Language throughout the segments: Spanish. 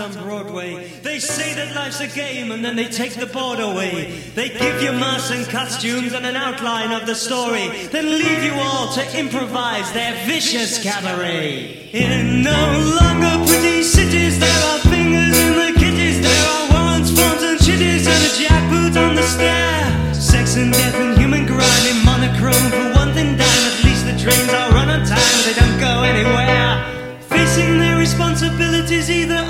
on Broadway. They say that life's a game and then they take the board away. They give you masks and costumes and an outline of the story, then leave you all to improvise their vicious cabaret. In no longer pretty cities, there are fingers in the kitties, there are warrants, phones, and chitties, and a jackboot on the stair. Sex and death and human grind in monochrome for one thing dime. At least the trains are run on time, they don't go anywhere. Facing their responsibilities either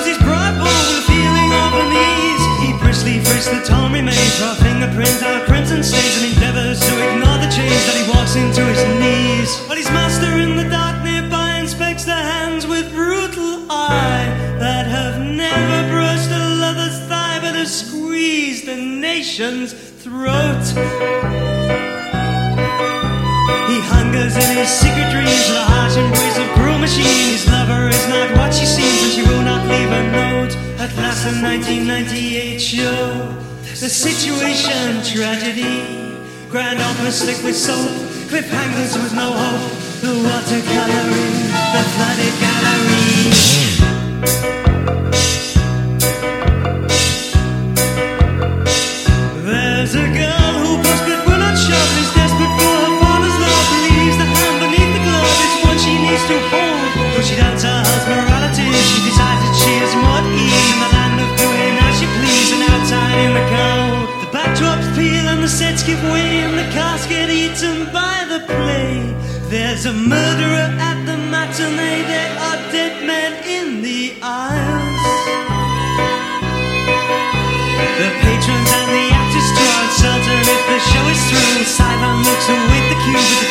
the torn remains, raw fingerprints out crimson stains, and endeavors to ignore the change that he walks into his knees. But his master in the dark nearby inspects the hands with brutal eye that have never brushed a lover's thigh, but have squeezed the nation's throat. He hungers in his secret dreams for the harsh embrace of cruel machine. His lover is not what she seems, and she will not leave a note. At last, the 1998 show. The situation, tragedy. Grand opera slick with soap. Cliffhangers with no hope. The watercoloring, the flooded gallery. There's a girl who busted will not desperate for her father's love. The hand beneath the glove is what she needs to hold. Though she is more in the land of doing as she please and outside in the cold. The backdrops peel and the sets give way and the cast get eaten by the play. There's a murderer at the matinee. There are dead men in the aisles. The patrons and the actors draw uncertain if the show is through. Sideline looks cue with the pose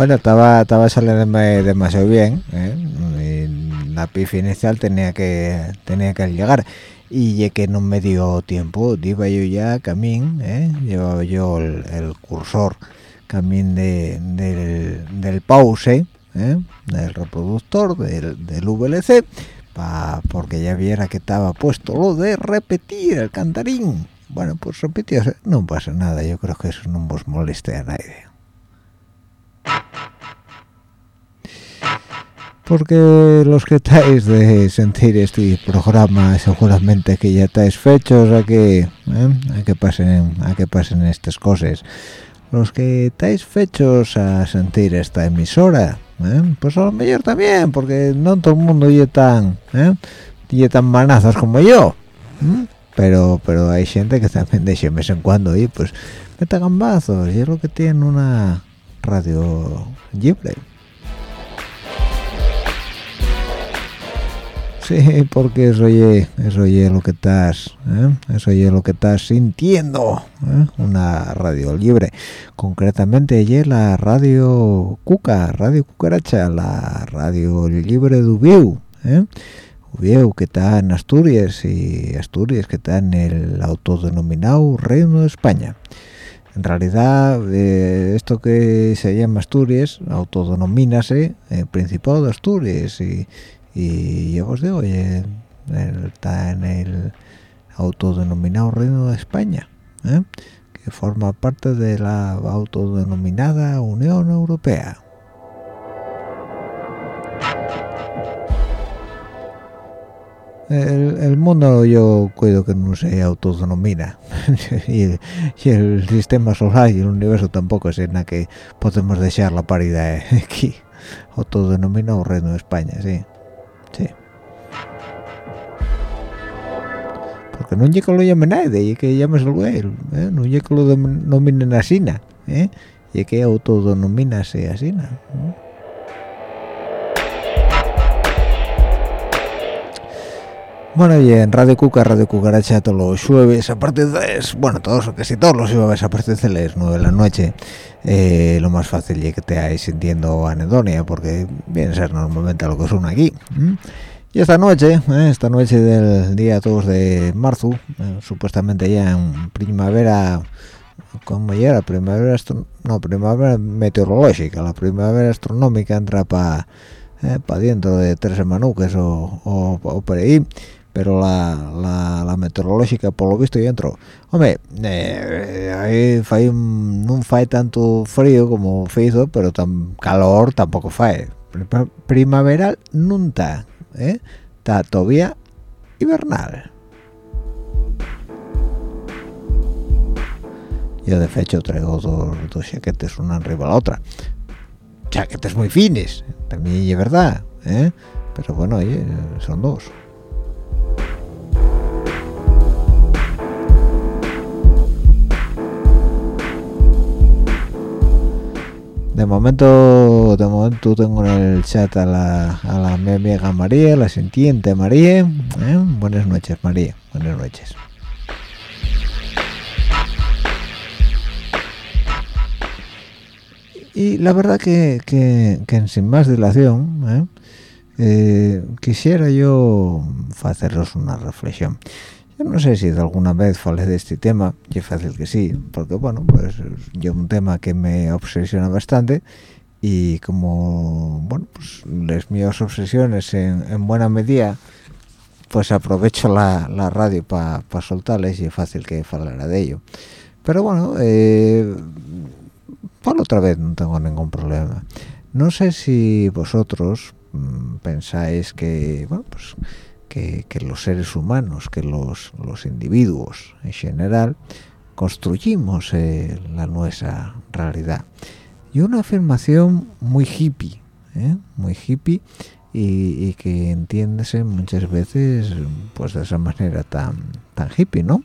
Bueno, estaba, estaba saliendo demasiado bien. ¿eh? La pifi inicial tenía que tenía que llegar. Y ya que no me dio tiempo, iba yo ya camín, ¿eh? llevaba yo el, cursor camín de, del, del pause, ¿eh? del reproductor, del, del VLC, pa, porque ya viera que estaba puesto lo de repetir el cantarín. Bueno, pues repitió, no pasa nada, yo creo que eso no os moleste a nadie. Porque los que estáis de sentir este programa seguramente que ya estáis fechos a que ¿eh? a que pasen a que pasen estas cosas los que estáis fechos a sentir esta emisora ¿eh? pues a lo mejor también porque no todo el mundo ya tan ¿eh? tan manazos como yo ¿eh? pero pero hay gente que también de vez en cuando y pues meta gambazos y es lo que tiene una radio libre Sí, porque eso es eso ye lo que estás, ¿eh? eso es lo que estás sintiendo, ¿eh? una radio libre, concretamente ye la radio Cuca, radio Cucaracha, la radio libre de Ubiu, ¿eh? Ubiu que está en Asturias y Asturias que está en el autodenominado Reino de España. En realidad eh, esto que se llama Asturias autodenomínase el Principado de Asturias y, y yo os digo está en el autodenominado Reino de España ¿eh? que forma parte de la autodenominada Unión Europea el, mundo yo cuido que no se autodenomina y, el sistema solar y el universo tampoco es en la que podemos dejar la paridad aquí autodenominado reino de España sí sí porque no llega lo llame nadie y que llames el güey ¿eh? no llega lo denominen así ¿eh? y que autodenominase así ¿eh? Bueno, y en Radio Cuca, Radio Cucaracha, todos los jueves a partir de, bueno, todos, casi todos los jueves a partir de las 9 de la noche, eh, lo más fácil es que te hayas sintiendo anedonia, porque viene a ser normalmente lo que son aquí. Y esta noche, eh, esta noche del día 2 de marzo, eh, supuestamente ya en primavera, ¿cómo ya era? Primavera, no, primavera meteorológica, la primavera astronómica entra para pa dentro de tres semanas o, o, o por ahí pero la, la, meteorológica por lo visto ya entró. Hombre eh, ahí no fue tanto frío como hizo pero tan calor tampoco fue primaveral nunca ¿eh? está todavía hibernal. Yo de hecho traigo dos, dos chaquetes una arriba a la otra. Chaquetes muy fines también es verdad ¿eh? pero bueno oye, son dos de momento de momento tengo en el chat a la, a la mi amiga María la sintiente María ¿eh? buenas noches María buenas noches y la verdad que, que, que sin más dilación ¿eh? Eh, quisiera yo haceros una reflexión no sé si alguna vez falé de este tema, y es fácil que sí, porque bueno, pues yo un tema que me obsesiona bastante y como, bueno, pues las mías obsesiones en, buena medida, pues aprovecho la, radio para soltarles y es fácil que falara de ello. Pero bueno, eh, por otra vez no tengo ningún problema. No sé si vosotros mm, pensáis que, bueno, pues que, los seres humanos, que los, los individuos en general, construimos eh, la nuestra realidad. Y una afirmación muy hippie, ¿eh? muy hippie, y, que entiéndese muchas veces pues de esa manera tan tan hippie no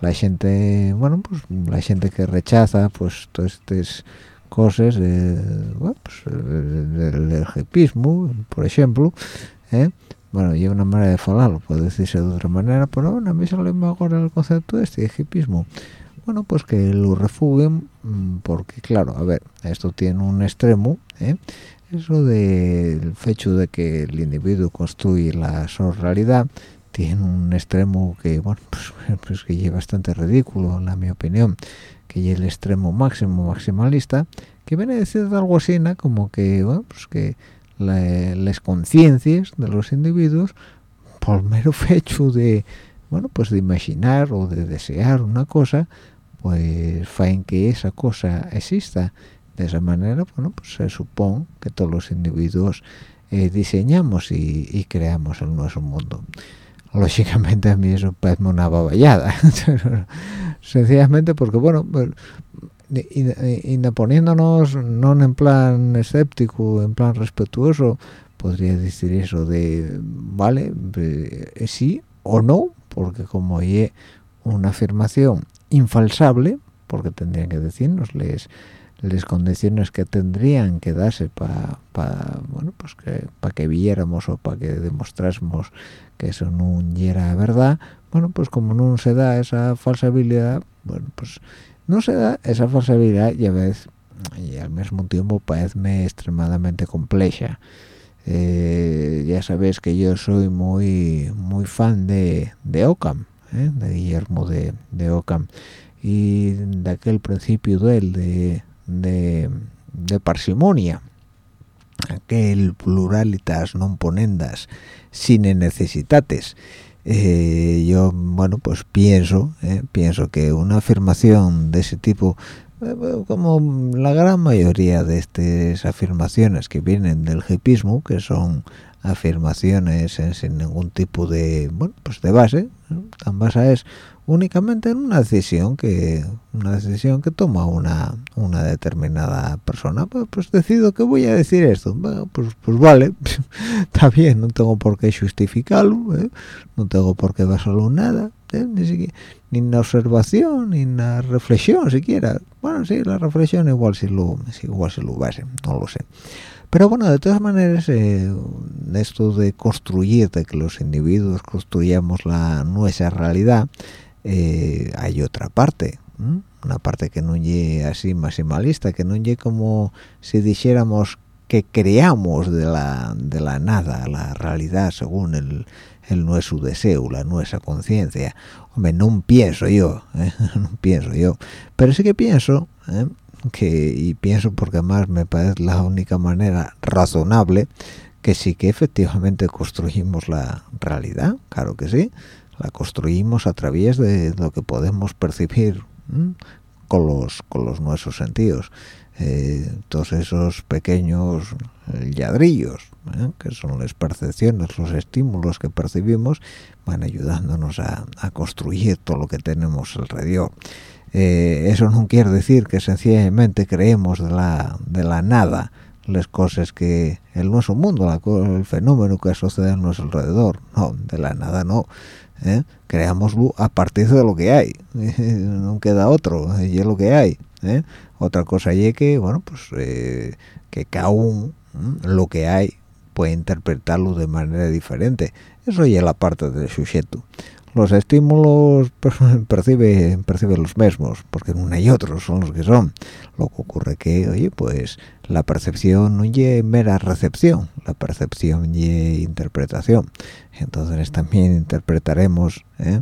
la gente bueno pues la gente que rechaza pues todas estas cosas del, hippismo por ejemplo ¿eh? Bueno, y una manera de falarlo, puede decirse de otra manera, pero bueno, a mí sale mejor el concepto este de hipismo. Bueno, pues que lo refuguen, mm, porque claro, a ver, esto tiene un extremo, ¿eh? eso del hecho de que el individuo construye la realidad, tiene un extremo que, bueno, pues, pues que es bastante ridículo, en la mi opinión, que es el extremo máximo, maximalista, que viene a decir algo así, ¿no? como que, bueno, pues que las conciencias de los individuos por mero hecho de bueno pues de imaginar o de desear una cosa pues faen que esa cosa exista. De esa manera bueno pues se supone que todos los individuos eh, diseñamos y, creamos el nuestro mundo. Lógicamente a mí eso parece una baballada. Sencillamente porque bueno y, poniéndonos no en plan escéptico, en plan respetuoso, podría decir eso de, vale, eh, sí o no, porque como hay una afirmación infalsable, porque tendrían que decirnos les, les condiciones que tendrían que darse para bueno pues que que viéramos o para que demostrásemos que eso no era verdad bueno pues como no se da esa falsabilidad bueno pues no se da esa falsabilidad y a veces y al mismo tiempo parece extremadamente compleja. Eh, ya sabéis que yo soy muy muy fan de, de Ockham ¿eh? de Guillermo de, de Ockham. Y de aquel principio de él de, de, de parsimonia aquel pluralitas non ponendas sin necesitates eh, yo bueno pues pienso eh, pienso que una afirmación de ese tipo eh, como la gran mayoría de estas afirmaciones que vienen del hipismo que son afirmaciones sin ningún tipo de bueno pues de base tan basadas únicamente en una decisión que una decisión que toma una una determinada persona pues, pues decido que voy a decir esto pues pues vale está bien no tengo por qué justificarlo ¿eh? no tengo por qué basarlo en nada ¿eh? ni siquiera ni en la observación ni en la reflexión siquiera bueno sí la reflexión igual si lo igual si lo base no lo sé pero bueno de todas maneras eh, esto de construir de que los individuos construyamos la nuestra realidad eh, hay otra parte una parte que no llegue así maximalista que no llegue como si dijéramos que creamos de la de la nada la realidad según el, el nuestro deseo la nuestra conciencia hombre no pienso yo ¿eh? no pienso yo pero sí que pienso ¿eh? que y pienso porque además me parece la única manera razonable que sí que efectivamente construimos la realidad claro que sí la construimos a través de lo que podemos percibir con los con los nuestros sentidos. Eh, todos esos pequeños ladrillos ¿eh? que son las percepciones los estímulos que percibimos van ayudándonos a, construir todo lo que tenemos alrededor. Eh, eso no quiere decir que sencillamente creemos de la de la nada las cosas que el nuestro mundo el fenómeno que sucede a nuestro alrededor. No de la nada no ¿eh? creámoslo a partir de lo que hay no queda otro y es lo que hay ¿eh? otra cosa es que bueno pues eh, que cada uno lo que hay puede interpretarlo de manera diferente eso ya es la parte del sujeto los estímulos percibe percibe los mismos porque uno y otro son los que son. Lo que ocurre que oye pues la percepción no es mera recepción la percepción y interpretación. Entonces también interpretaremos ¿eh?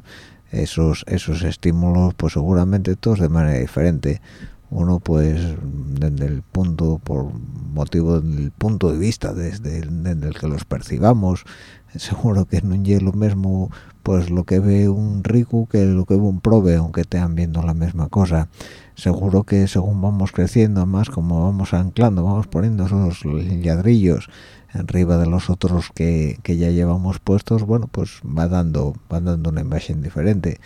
esos esos estímulos pues seguramente todos de manera diferente. Uno pues desde el punto por motivo del punto de vista desde el, que los percibamos seguro que no es lo mismo pues lo que ve un rico que lo que ve un prove aunque estén viendo la misma cosa seguro que según vamos creciendo más como vamos anclando vamos poniendo esos ladrillos arriba de los otros que, ya llevamos puestos bueno pues va dando va dando una imagen diferente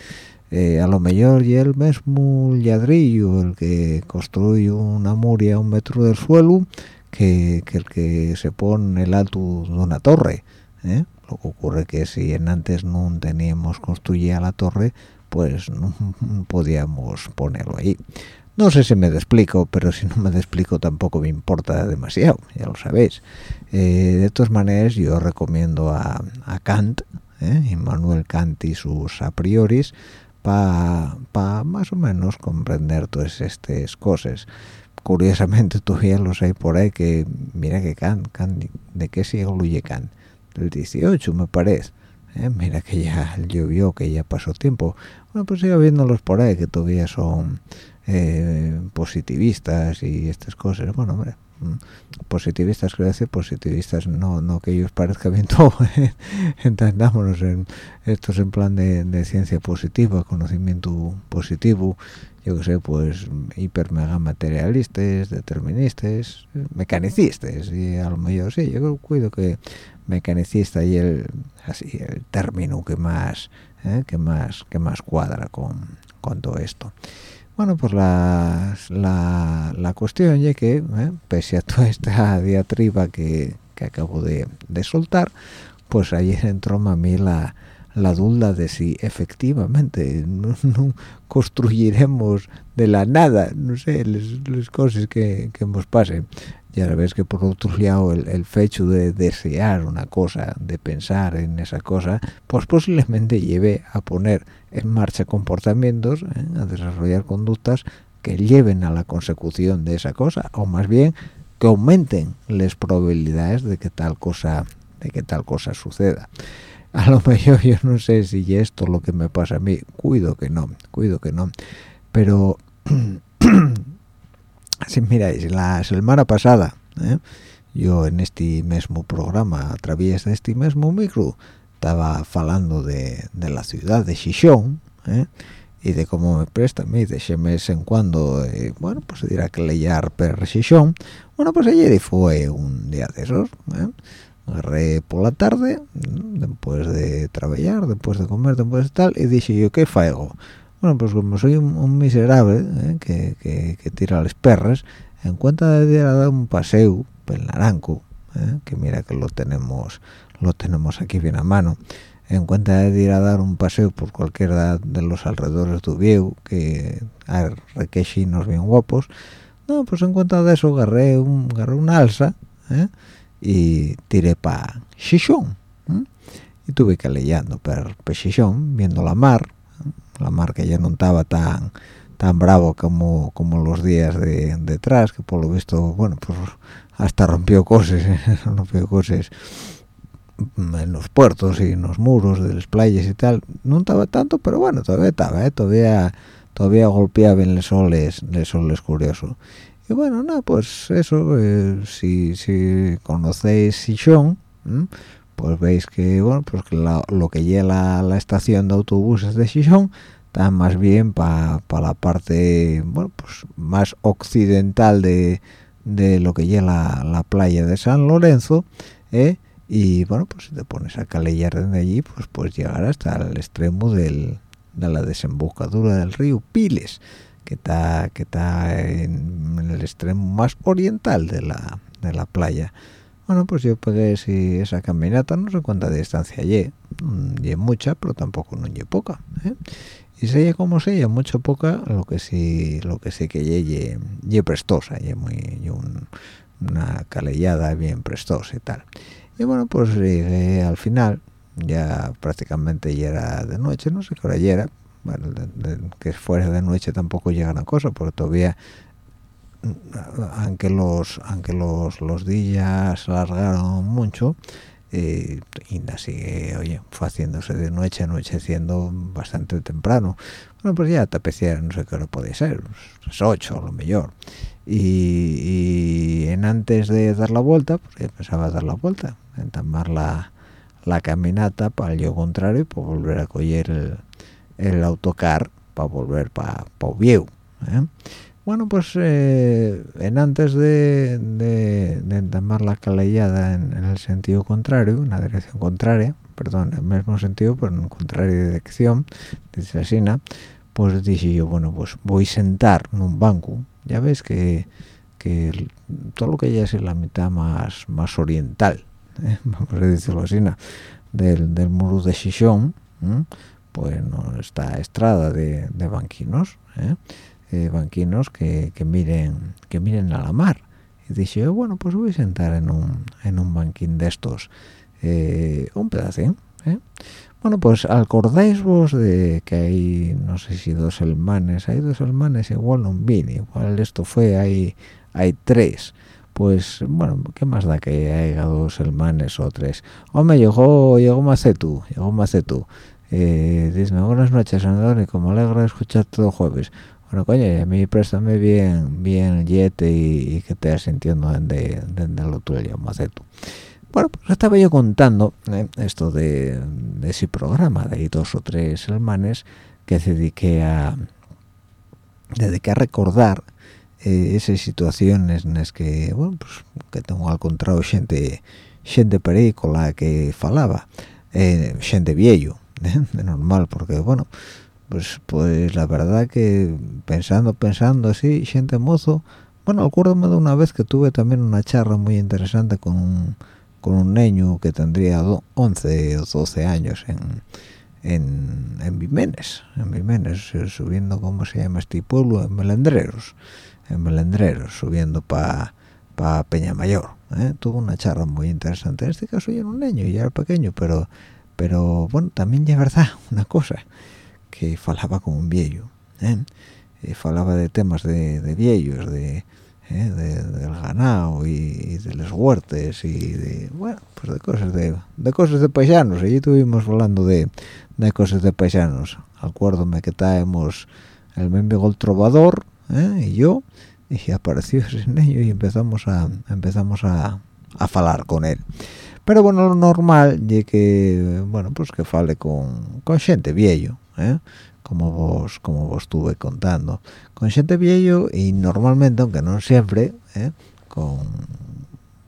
eh, a lo mejor y el mismo ladrillo el que construye una muria a un metro del suelo que, que el que se pone el alto de una torre ¿eh? Lo que ocurre que si en antes no teníamos construida la torre pues no podíamos ponerlo ahí. No sé si me explico pero si no me explico tampoco me importa demasiado ya lo sabéis. Eh, de todas maneras yo recomiendo a, Kant ¿eh? Immanuel Kant y sus a prioris para pa más o menos comprender todas estas cosas. Curiosamente todavía los hay por ahí que mira que Kant, Kant de qué siglo huye Kant del 18 me parece. ¿eh? mira que ya llovió que ya pasó tiempo. Bueno pues sigo viéndolos por ahí que todavía son eh, positivistas y estas cosas. Bueno hombre mm, positivistas quiero decir positivistas no no que ellos parezcan bien todo entendámonos en estos en plan de, ciencia positiva conocimiento positivo yo que sé pues hiper mega materialistas deterministas mecanicistas y a lo mejor sí yo cuido que mecanicista y el término que más eh, que más que más cuadra con, con todo esto. Bueno pues la, la, cuestión es que eh, pese a toda esta diatriba que, que acabo de, de, soltar pues ayer entró a mí la, la duda de si efectivamente no, construiremos de la nada no sé las cosas que, que nos pasen ya ves que por otro lado el, el fecho de desear una cosa, de pensar en esa cosa, pues posiblemente lleve a poner en marcha comportamientos, ¿eh? a desarrollar conductas que lleven a la consecución de esa cosa, o más bien que aumenten las probabilidades de que tal cosa, de que tal cosa suceda. A lo mejor yo no sé si esto es lo que me pasa a mí, cuido que no, cuido que no pero si miráis la semana pasada ¿eh? yo en este mismo programa a través de este mismo micro estaba hablando de, la ciudad de Xixón ¿eh? y de cómo me presta a mí de mes en cuando eh, bueno pues se dirá que leer per Xixón bueno pues ayer fue un día de esos agarré por la tarde después de trabajar después de comer después de tal y dije yo qué faigo bueno pues como soy un, miserable ¿eh? que, que, tira las perras en cuenta de dar un paseo el naranco ¿eh? que mira que lo tenemos lo tenemos aquí bien a mano en cuenta de ir a dar un paseo por cualquiera de los alrededores de Vieu que hay requechinos bien guapos no pues en cuenta de eso agarré un agarré una alza ¿eh? y tiré para Xixón y tuve que leyendo per, per Xixón viendo la mar la mar que ya no estaba tan tan bravo como como los días de detrás que por lo visto bueno pues hasta rompió cosas ¿eh? rompió cosas en los puertos y en los muros de las playas y tal no estaba tanto pero bueno todavía estaba ¿eh? todavía todavía golpeaba en los soles los soles curioso y bueno nada pues eso eh, si, si conocéis Sichón pues veis que bueno pues que lo que lleva la, estación de autobuses de Sichón está más bien para la parte bueno pues más occidental de, de lo que lleva la, playa de San Lorenzo ¿eh? y bueno pues si te pones a calellar desde allí pues puedes llegar hasta el extremo de la desembocadura del río Piles que está que está en, el extremo más oriental de la, de la playa bueno pues yo pegué si esa caminata no sé cuánta distancia allí y mucha pero tampoco no es poca ¿eh? y sé como sé mucho poca lo que sí lo que sí que ye, ye, prestosa ye muy una calellada bien prestosa y tal. Y bueno pues llegué al final ya prácticamente ya era de noche no sé qué hora ya era. Bueno, que fuera de noche tampoco llega una cosa porque todavía aunque los aunque los, los días alargaron mucho eh, y sigue oye haciéndose de noche anocheciendo bastante temprano bueno pues ya tapeciera no sé qué hora puede ser las 8 a lo mejor y, en antes de dar la vuelta pues pensaba dar la vuelta entamar la, la caminata para el yo contrario y pues volver a coger el, el autocar para volver para pa Oviedo ¿eh? Bueno pues eh, en antes de, de, de la calellada en, el sentido contrario en la dirección contraria perdón en el mismo sentido pero en contraria dirección dice así pues dije yo bueno pues voy a sentar en un banco ya ves que, que todo lo que ya es la mitad más más oriental ¿eh? vamos a decirlo así del, del muro de Xixón pues no está estrada de, banquinos ¿eh? Eh, banquinos que, miren que miren a la mar. Y dije bueno pues voy a sentar en un en un banquín de estos eh, un pedacín bueno pues acordáis vos de que hay no sé si dos hermanes hay dos hermanes igual no vine igual esto fue hay hay tres. Pues bueno qué más da que haya dos hermanes o tres hombre llegó llegó Macetu llegó Macetu. Eh, dice buenas noches Andrónico me alegra escuchar todo jueves bueno coño a mí préstame bien bien yete y, que te sintiendo desde, desde lo tuyo maceto bueno pues estaba yo contando eh, esto de, ese programa de dos o tres hermanes que se dediqué a dediqué a recordar eh, esas situaciones en las que bueno pues que tengo encontrado gente gente perícola que falaba eh, gente viejo de normal porque bueno pues pues la verdad que pensando pensando así gente mozo bueno acuérdame de una vez que tuve también una charla muy interesante con un con un niño que tendría 11 o 12 años en en, en Vimenes, en Vimenes, eh, subiendo, ¿cómo se llama este pueblo? En Melendreros, en Melendreros, subiendo para pa Peñamayor. ¿eh? Tuvo una charla muy interesante. En este caso ya era un niño, ya era pequeño, pero pero bueno también es verdad una cosa que falaba como un viejo ¿eh? Eh, falaba de temas de, de viejos de, ¿eh? del ganado y, de los huertes y de bueno pues de cosas de, de cosas de paisanos allí estuvimos hablando de, de cosas de paisanos acuérdome que estábamos el mendigo el trovador ¿eh? y yo y apareció ese niño y empezamos a empezamos a, a falar con él pero bueno lo normal es que bueno pues que fale con, con gente viejo ¿eh? como vos como vos estuve contando con gente viejo y normalmente aunque no siempre ¿eh? con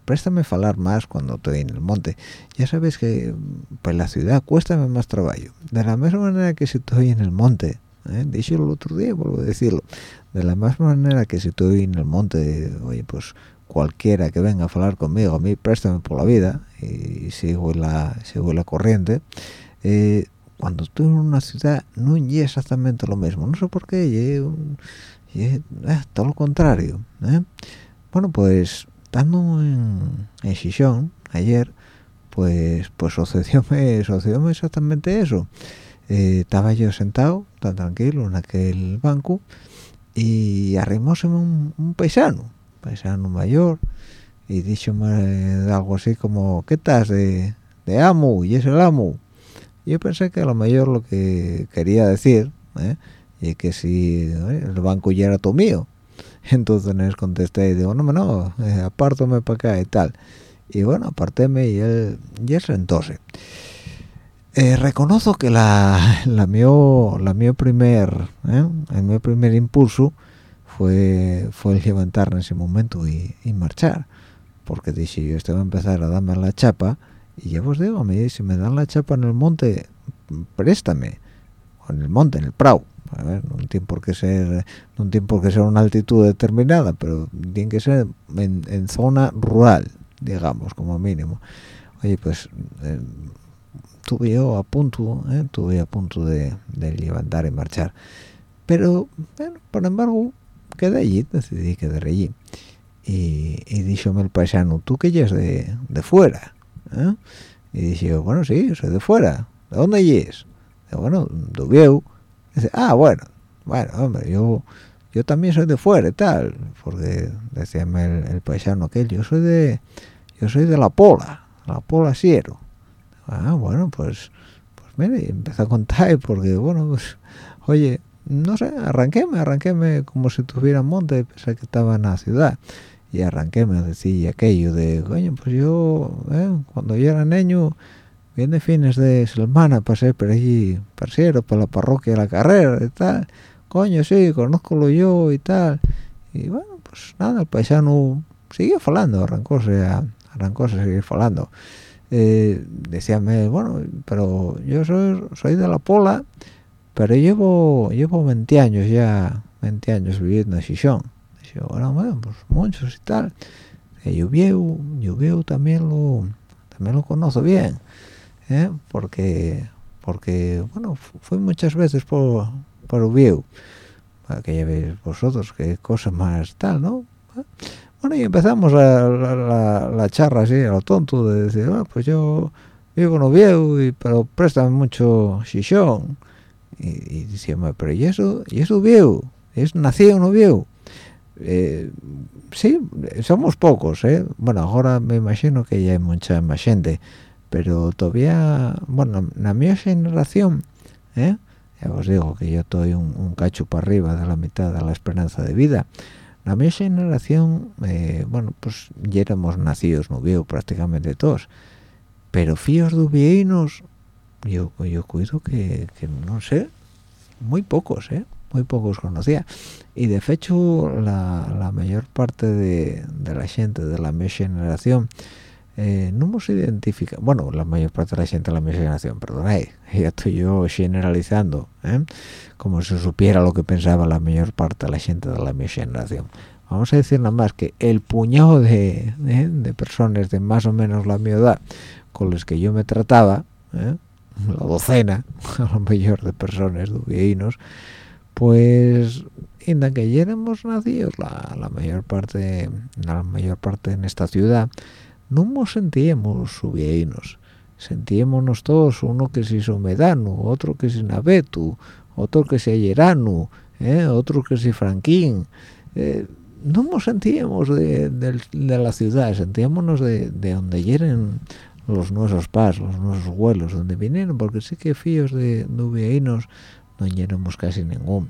préstame falar más cuando estoy en el monte ya sabes que pues la ciudad cuéstame más trabajo de la misma manera que si estoy en el monte ¿eh? el otro día vuelvo a decirlo de la misma manera que si estoy en el monte oye pues cualquiera que venga a hablar conmigo a mí préstame por la vida y sigo la sigo la corriente eh, cuando estoy en una ciudad no es exactamente lo mismo no sé por qué y, eh, todo lo contrario ¿eh? bueno pues estando en, en Xixón ayer pues pues sucedióme sucedióme exactamente eso estaba yo sentado tan tranquilo en aquel banco y arrimóseme un, un paisano paisano mayor y dicho algo así como ¿qué estás de, de amo? y es el amo yo pensé que a lo mayor lo que quería decir ¿eh? y que si el banco ya era todo mío. Entonces les contesté y digo no no eh, apártame para acá y tal y bueno apartéme y él ya sentóse eh, reconozco que la la mío la mío primer ¿eh? el mi primer impulso fue fue el levantar en ese momento y, marchar. Porque dije yo estaba a empezar a darme la chapa y ya os digo a mí si me dan la chapa en el monte préstame o en el monte en el prau a ver, no tiene por qué ser no tiene por qué ser una altitud determinada pero tiene que ser en, zona rural digamos como mínimo oye pues eh, tuve yo a punto eh, tuve a punto de, de levantar y marchar pero bueno por embargo quedé allí, decidí quedar allí. Y, y díjome el paisano, ¿tú que es de, de fuera? ¿Eh? Y dije, bueno, sí, soy de fuera. ¿De dónde es? bueno, de Ubieu. Dice, ah, bueno, bueno, hombre, yo yo también soy de fuera y tal, porque decíame el, el, paisano aquel, yo soy de yo soy de la Pola, la Pola Siero. Ah, bueno, pues pues mire, empecé a contar porque bueno, pues oye, no sé, arranquéme, arranquéme como si tuviera monte, pensé que estaba en la ciudad. Y arranquéme a decir aquello de, coño, pues yo, eh, cuando yo era niño, bien de fines de semana, pasé por allí, parciero, por la parroquia de la carrera y tal. Coño, sí, conozco yo y tal. Y bueno, pues nada, el paisano siguió falando, arrancóse a, arrancóse a seguir falando. Eh, decíame, bueno, pero yo soy, soy de la pola, pero llevo llevo 20 años ya 20 años viviendo en Xixón bueno, bueno pues muchos y tal yo veo también lo también lo conozco bien ¿eh? porque porque bueno fui muchas veces por por Ubieu para que ya veis vosotros qué cosa más tal no bueno y empezamos la, la, charla así a lo tonto de decir ah, pues yo vivo en Ubieu y, pero préstame mucho Xixón y, y decía pero y eso y eso viejo es nacido no viejo eh, sí somos pocos ¿eh? bueno ahora me imagino que ya hay mucha más gente pero todavía bueno la mi generación ¿eh? ya os digo que yo estoy un, cacho para arriba de la mitad de la esperanza de vida la mi generación eh, bueno pues ya éramos nacidos no viejo prácticamente todos pero fíos dubienos yo yo cuido que, no sé muy pocos eh muy pocos conocía y de hecho la, mayor parte de, la gente de la mi generación eh, no hemos identificado bueno la mayor parte de la gente de la mi generación perdón ya estoy yo generalizando ¿eh? como si supiera lo que pensaba la mayor parte de la gente de la mi generación vamos a decir nada más que el puñado de, ¿eh? de personas de más o menos la mi edad con los que yo me trataba la docena, a lo mejor de personas, de pues inda que ya éramos nacidos la, la, mayor parte la mayor parte en esta ciudad no nos sentíamos subieinos sentíamos todos uno que se hizo medano otro que se navetu otro que se ayerano ¿eh? otro que se franquín eh, no nos sentíamos de, de, la ciudad sentíamos de, de donde hieren los nuestros pas, los nuestros vuelos, donde vinieron, porque sí que fíos de nubeinos no llenamos casi ningún.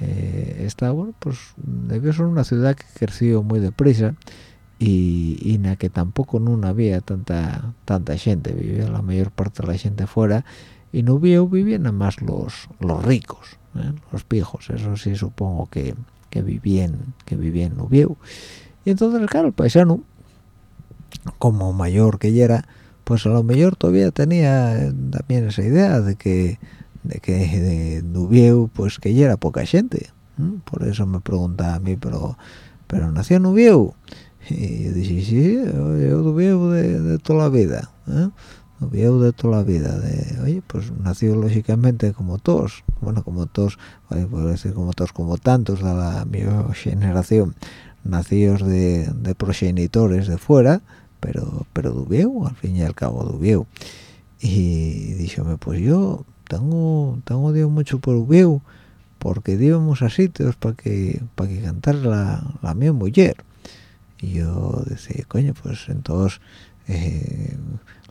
eh, esta bueno pues debió ser una ciudad que creció muy deprisa y, en la que tampoco no había tanta tanta gente vivía la mayor parte de la gente fuera y no vio vivían nada más los los ricos ¿eh? los pijos eso sí supongo que, que vivían que vivían no vio y entonces claro el paisano como mayor que era pues a lo mejor todavía tenía también esa idea de que de que de Nubieu pues que ya era poca gente por eso me pregunta a mí pero pero nació Nubieu y yo dije sí yo Nubieu de, de toda la vida ¿eh? De toda la vida de oye pues nació lógicamente como todos bueno como todos puedo decir como todos como tantos de la mi generación nacidos de, de progenitores de fuera pero pero Dubieu al fin y al cabo Dubieu. Y díjome pues yo tengo tengo Dios mucho por Dubieu porque íbamos a sitios para que para que cantara la, la mi mujer y yo decía coño pues entonces eh,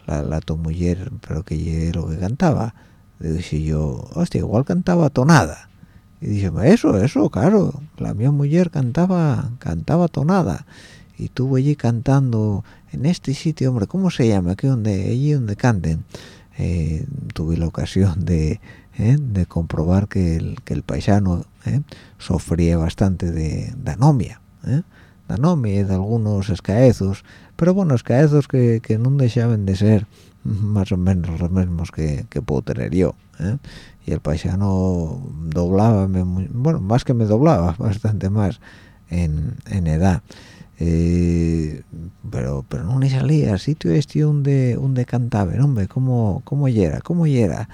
la, la tu mujer pero que lo que cantaba dije yo hostia igual cantaba tonada y dije eso eso claro la mi mujer cantaba cantaba tonada y estuvo allí cantando en este sitio, hombre, ¿cómo se llama? Aquí donde, allí donde canten. Eh, tuve la ocasión de, eh, de comprobar que el, que el paisano eh, sufría bastante de, anomia, de anomia de algunos escaezos, pero bueno, escaezos que, que no dejaban de ser más o menos los mismos que, que puedo tener yo. Y el paisano doblaba, bueno, más que me doblaba, bastante más en, en edad. Eh, pero pero no salía. Sitio este donde donde cantaba hombre cómo cómo era cómo era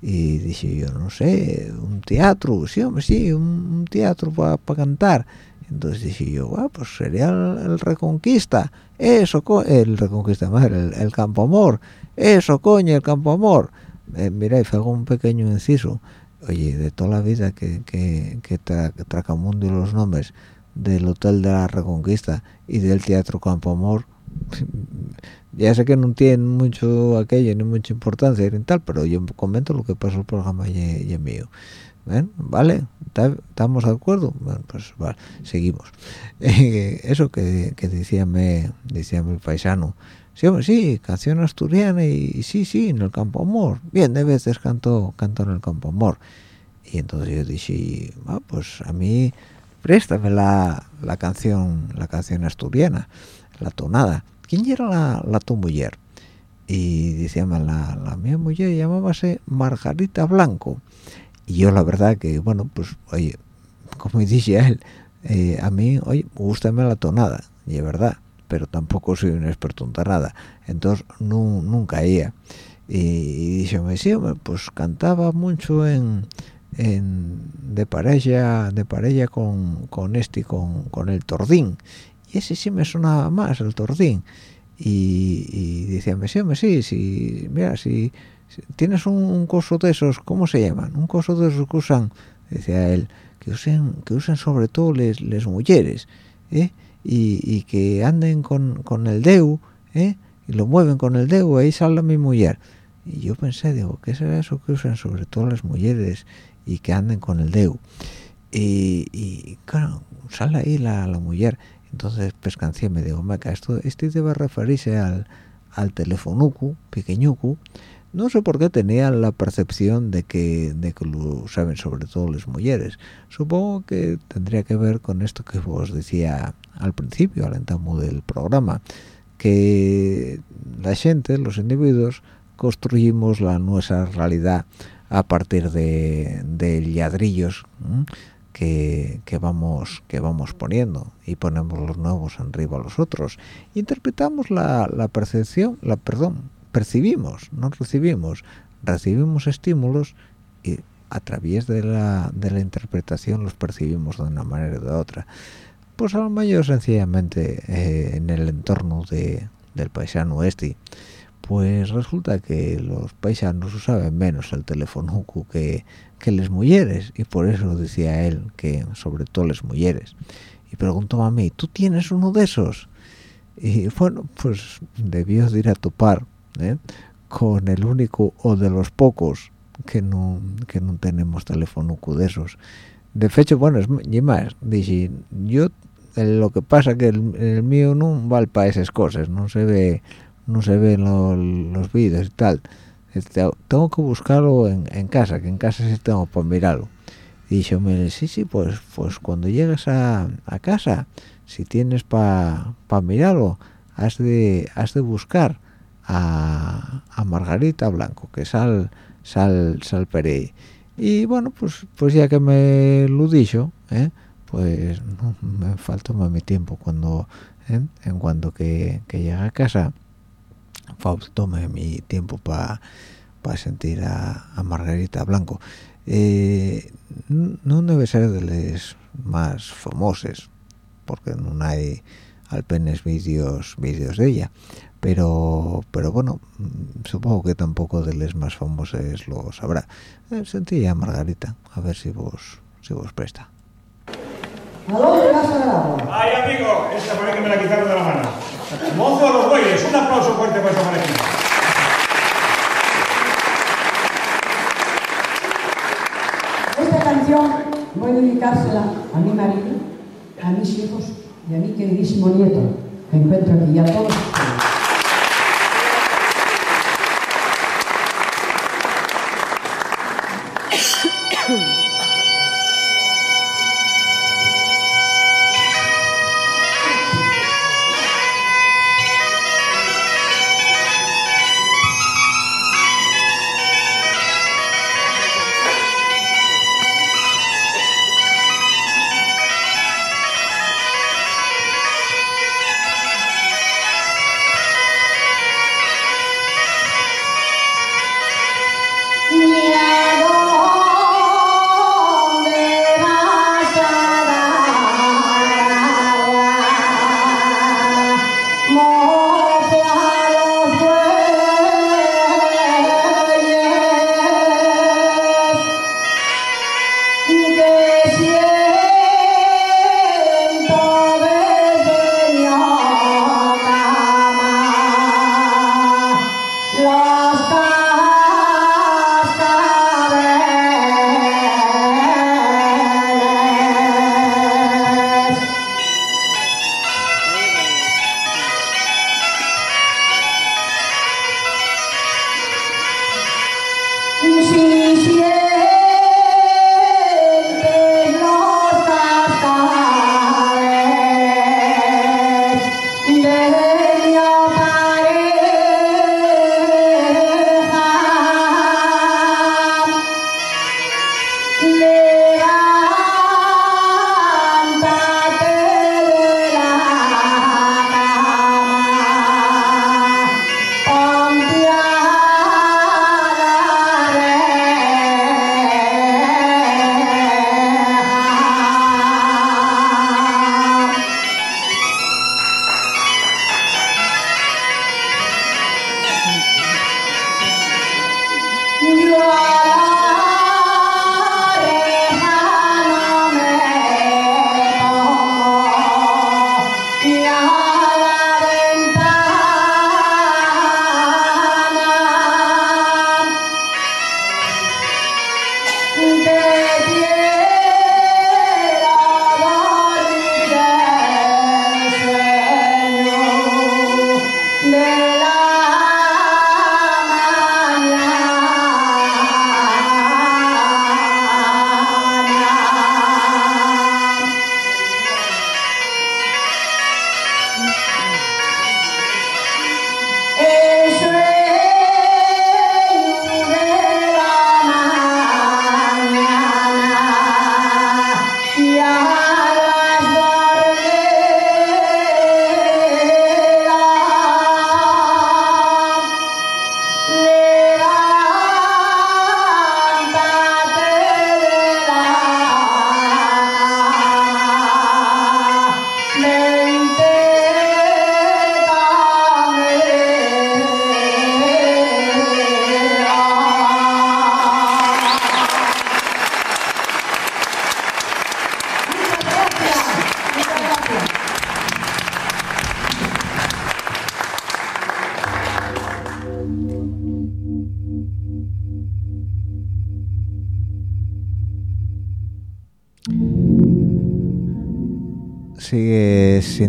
y dije yo no sé un teatro sí hombre sí un, teatro para cantar. Entonces dije yo ah, pues sería el, Reconquista eso el Reconquista madre el, Campo Amor. Eso coño el Campo Amor. Eh, mira y hago un pequeño inciso. Oye de toda la vida que que, que Tracamundo y los nombres del Hotel de la Reconquista y del Teatro Campo Amor. Ya sé que no tiene mucho aquello ni mucha importancia y tal pero yo comento lo que pasó el programa y, y mío. Vale estamos de acuerdo. Bueno pues vale seguimos. Eso que, que decía me decía mi paisano. Sí hombre sí canción asturiana y, sí sí en el campo amor. Bien de veces canto canto en el campo amor. Y entonces yo dije ah, pues a mí préstame la, la canción la canción asturiana la tonada. Quién era la, la tu mujer y decía la, la mi mujer llamábase Margarita Blanco y yo la verdad que bueno pues oye como dice él eh, a mí oye gustame la tonada y es verdad pero tampoco soy un experto en tonada. Entonces no, nunca iba y, y dice sí pues cantaba mucho en de pareja de pareja con, con este con, con el tordín. Y ese sí me sonaba más el tordín. Y, y decían sí sí sí mira si, tienes un, coso de esos cómo se llaman un coso de esos que usan decía él que usen que usan sobre todo les, les mujeres ¿eh? y, y, que anden con, con el deu ¿eh? y lo mueven con el deu ahí sale mi mujer y yo pensé digo qué será eso que usan sobre todo las mujeres y que anden con el deu. Y, y claro sale ahí la, la mujer entonces pescancía me digo meca esto este debe referirse al al telefonucu pequeñucu no sé por qué tenía la percepción de que de que lo saben sobre todo las mujeres. Supongo que tendría que ver con esto que vos decía al principio al entamo del programa que la gente los individuos construimos la nuestra realidad a partir de, de ladrillos que, que, vamos que vamos poniendo y ponemos los nuevos arriba a los otros. Interpretamos la, percepción la perdón percibimos no recibimos recibimos estímulos y a través de la, de la interpretación los percibimos de una manera o de otra. Pues a lo mejor sencillamente eh, en el entorno de, del paisano este pues resulta que los paisanos usaban menos el teléfono que, que las mujeres y por eso decía él que sobre todo las mujeres y preguntó a mí ¿tú tienes uno de esos? y bueno pues debió de ir a topar ¿eh? con el único o de los pocos que no que no tenemos teléfono de esos de hecho bueno es y más dije yo lo que pasa que el, mío no vale para esas cosas no se ve no se ven los vídeos y tal este, tengo que buscarlo en, casa que en casa sí tengo para mirarlo y yo me sí sí pues pues cuando llegues a, casa si tienes para mirarlo has de has de buscar a, Margarita Blanco que sal sal sal Perey y bueno pues pues ya que me lo dicho ¿eh? pues no, me falta más mi tiempo cuando ¿eh? en cuanto que, que llegue a casa tome mi tiempo para sentir a, Margarita Blanco. Eh, no debe ser de los más famosos porque no hay apenas vídeos vídeos de ella pero pero bueno supongo que tampoco de los más famosos lo sabrá. Eh, sentí a Margarita a ver si vos si vos presta. Ay, amigo, esta parece que me la quitaron de la mano. Mozo a los bueyes, un aplauso fuerte para esta pareja. Esta canción voy a dedicársela a mi marido, a mis hijos y a mi queridísimo nieto, que encuentro aquí, y a todos ustedes.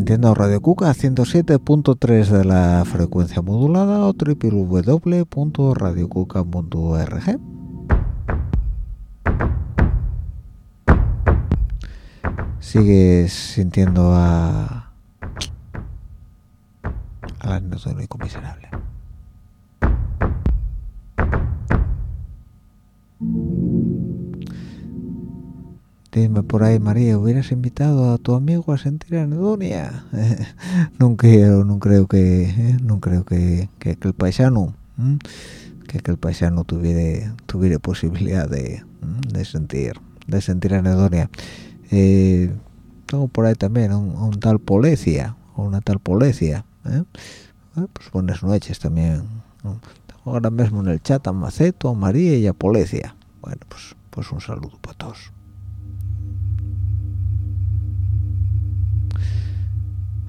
Sintiendo Radio Cuca 107.3 de la frecuencia modulada o www.radiocuca.org. Sigue sintiendo a Dime por ahí, María, ¿hubieras invitado a tu amigo a sentir anedonia? no creo, no creo que, ¿eh? no creo que, que, el paisano, que, el paisano tuviera, tuviera posibilidad de, de sentir, de sentir anedonia. Eh, tengo por ahí también un, tal Polecia, o una tal Polecia, ¿eh? pues buenas noches también. Tengo ahora mismo en el chat a Maceto, a María y a Polecia. Bueno, pues, pues un saludo para todos.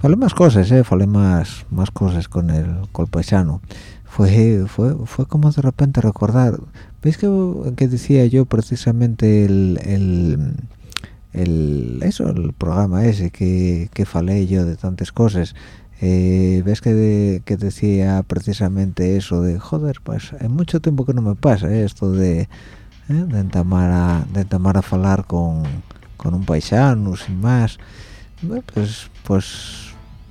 Falé más cosas, eh, falé más, más cosas con el, con paisano. Fue, fue, fue como de repente recordar, ¿veis que, que decía yo precisamente el, el, el, eso, el programa ese que, que falé yo de tantas cosas? Eh, ves que, que decía precisamente eso de joder pues hay mucho tiempo que no me pasa eh, esto de eh, de entamar a de entamar a falar con, con un paisano sin más pues pues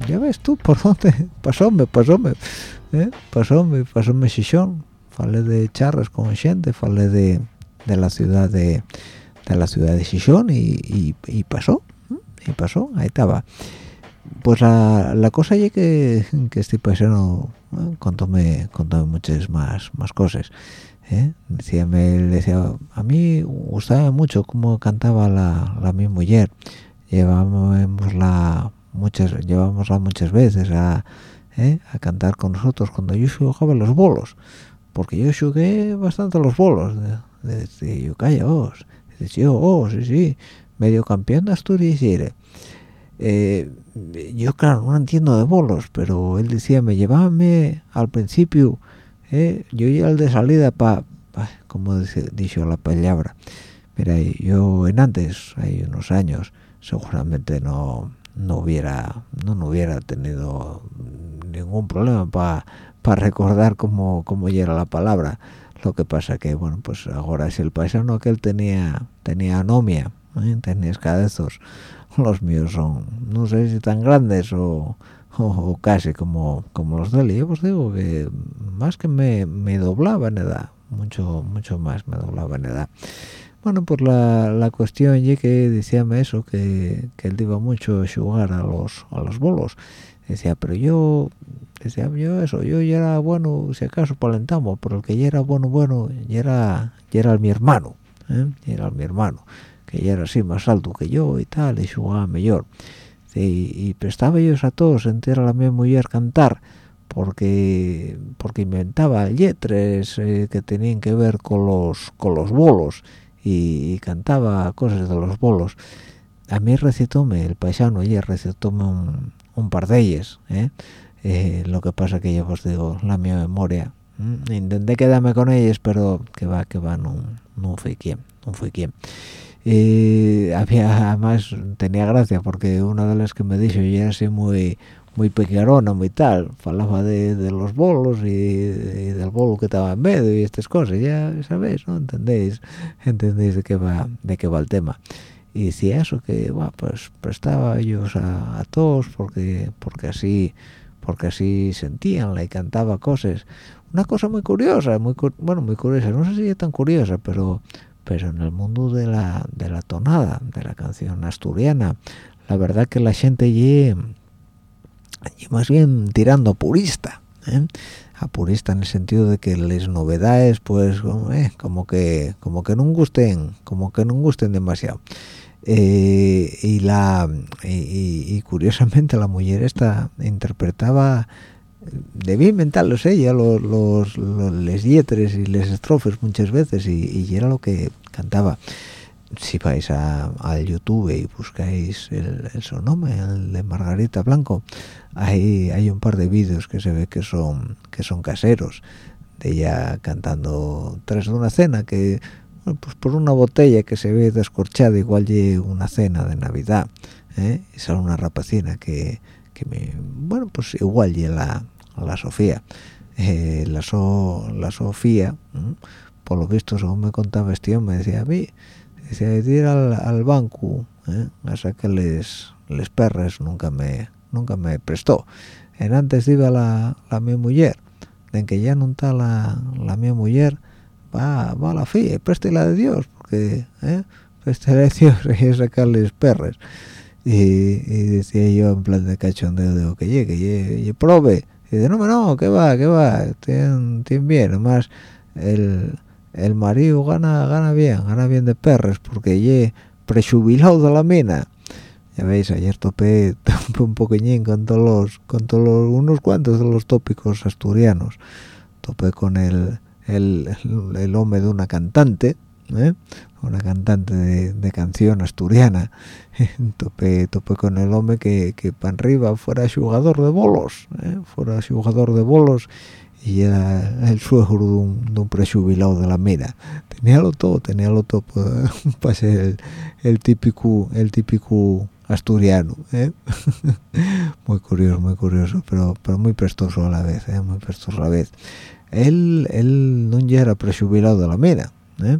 ya ves tú por dónde pasóme, pasóme, ¿eh? pasóme, pasóme Xixón, falé de charras con gente, falé de, de la ciudad de, de la ciudad de Xixón y, y, pasó, y pasó, ahí estaba. Pues la, la cosa es que, que este paisano ¿eh? contóme, contóme muchas más, más cosas. ¿eh? Decía, me decía, a mí gustaba mucho cómo cantaba la, la mi mujer. Llevábamos la muchas llevamos muchas veces a, ¿eh? a cantar con nosotros. Cuando yo jugaba los bolos porque yo jugué bastante los bolos de, de, yo calla vos yo oh sí sí medio campeón de Asturias y eh, yo claro no entiendo de bolos pero él decía me llevábame al principio eh, yo iba al de salida para como dice dicho la palabra. Mira yo en antes hay unos años seguramente no no hubiera no, hubiera tenido ningún problema para recordar cómo, cómo era la palabra. Lo que pasa que bueno pues ahora es el paisano que él tenía tenía anomia ¿eh? tenía escadezos los míos son no sé si tan grandes o, o, casi como como los de él. Yo os digo que más que me, me doblaba en edad mucho mucho más me doblaba en edad bueno, pues la, cuestión y que decíame eso, que, que él iba mucho a jugar a los, a los bolos. Decía, pero yo, decía yo eso, yo ya era bueno, si acaso palentamos, pero el que ya era bueno, bueno, ya era, ya era mi hermano, ¿eh? era mi hermano, que ya era así más alto que yo y tal, y jugaba mejor. Y, y prestaba ellos a todos, entera la mi mujer cantar, porque porque inventaba letras eh, que tenían que ver con los con los bolos y, cantaba cosas de los bolos. A mí recitóme el paisano ayer recitóme un, par de ellas ¿eh? Eh, lo que pasa que ya os digo la mi memoria intenté quedarme con ellas pero que va que va no, no fui quien no fui quien. Había además tenía gracia porque una de las que me dijo ya era así muy muy pequeñona, muy tal, falaba de, los bolos y, del bolo que estaba en medio y estas cosas, ya sabéis, ¿no? Entendéis, entendéis de qué va, de qué va el tema. Y decía eso, que bueno, pues prestaba ellos a, todos porque, porque así, porque así sentían y cantaba cosas. Una cosa muy curiosa, muy bueno, muy curiosa, no sé si es tan curiosa, pero pero en el mundo de la, de la tonada, de la canción asturiana, la verdad que la gente allí y más bien tirando purista ¿eh? a purista en el sentido de que las novedades pues eh, como que como que no gusten como que no gusten demasiado eh, y la y, curiosamente la mujer esta interpretaba debía inventarlo ella los, los, los les y les estrofes muchas veces y era lo que cantaba si vais a, al YouTube y buscáis el, el el de Margarita Blanco, hay, hay un par de vídeos que se ve que son que son caseros, de ella cantando tras de una cena que, pues por una botella que se ve descorchada, igual de una cena de Navidad, ¿eh? esa una rapacina que, que me bueno pues igual y la Sofía eh, la so, la Sofía por lo visto según me contaba este hombre me decía a mí decía ir al, al banco ¿eh? a sacarles les perres nunca me nunca me prestó en antes iba la, la mi mujer de que ya no está la, la mi mujer va, va a la fe la de Dios porque ¿eh? la de Dios y sacarles perres y, y, decía yo en plan de cachondeo digo que llegue que y prove y dice no no que va que va tiene, bien además el, el marido gana gana bien gana bien de perres porque ye prejubilado de la mina ya veis ayer topé, un poquillín con todos los con todos los, unos cuantos de los tópicos asturianos topé con el el, el, hombre de una cantante ¿eh? una cantante de, canción asturiana topé, topé con el hombre que, que para arriba fuera jugador de bolos ¿eh? fuera jugador de bolos y era el suegro de un, de un prejubilado de la mina teníalo todo teníalo todo para ser el, el típico el típico asturiano ¿eh? muy curioso muy curioso pero pero muy prestoso a la vez ¿eh? muy prestoso a la vez él él no ya era prejubilado de la mina ¿eh?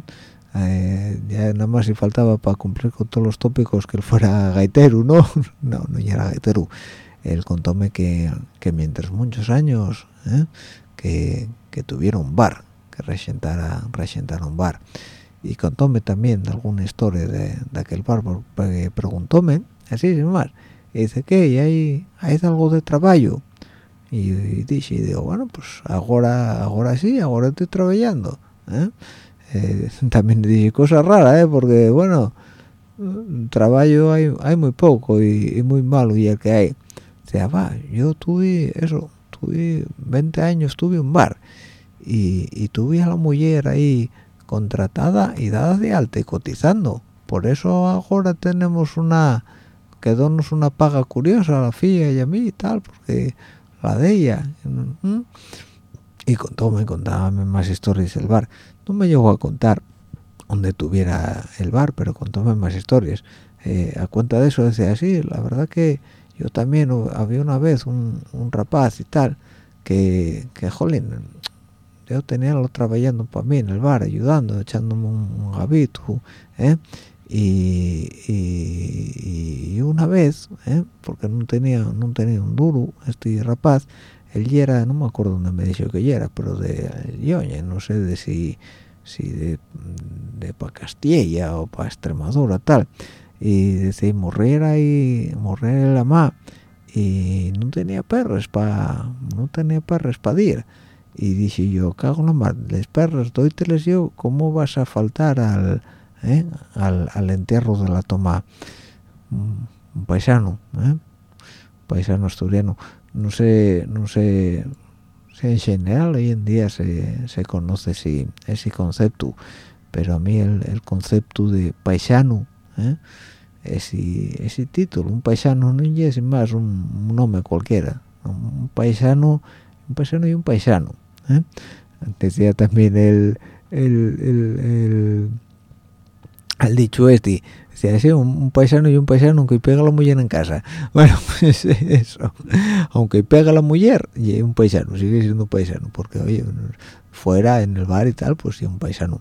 ya nada más si faltaba para cumplir con todos los tópicos que él fuera gaitero no no no era gaitero él contóme que, que mientras muchos años que, que tuviera un bar que resentara resentara un bar. Y contóme también alguna historia de, de aquel bar porque preguntóme así sin más. Y dice que ¿Y hay hay algo de trabajo y, y y digo bueno pues ahora ahora sí ahora estoy trabajando ¿eh? Eh, también dije cosas raras ¿eh? porque bueno trabajo hay, hay muy poco y, muy malo y el que hay. O sea va yo tuve eso tuve 20 años tuve un bar y, y tuve a la mujer ahí contratada y dada de alta y cotizando por eso ahora tenemos una quedónos una paga curiosa a la filla y a mí y tal, porque la de ella. Y contó, me contaba más historias del bar. No me llegó a contar donde tuviera el bar, pero contóme más historias. Eh, a cuenta de eso decía así, la verdad que yo también había una vez un, rapaz y tal, que, que jolín, yo tenía lo trabajando para mí en el bar, ayudando, echándome un, un ¿eh? y, una vez ¿eh? porque no tenía no tenía un duro este rapaz él ya era no me acuerdo dónde me dijo que era pero de Yoña no sé de si si de, de para Castilla o para Extremadura tal y decía morrer ahí morrer la ma y no tenía perros para no tenía perros para ir y dije yo cago en la mar les perros les yo cómo vas a faltar al ¿eh? al, entierro de la toma un paisano ¿eh? paisano asturiano no sé no sé si en general hoy en día se, se conoce ese, ese concepto pero a mí el, concepto de paisano ¿eh? ese, ese título un paisano no es más un, nombre cualquiera un paisano un paisano y un paisano ¿eh? decía también el, el al dicho este decía un, paisano y un paisano aunque pega la mujer en casa bueno pues eso aunque pega la mujer y un paisano sigue siendo un paisano porque oye fuera en el bar y tal pues sí un paisano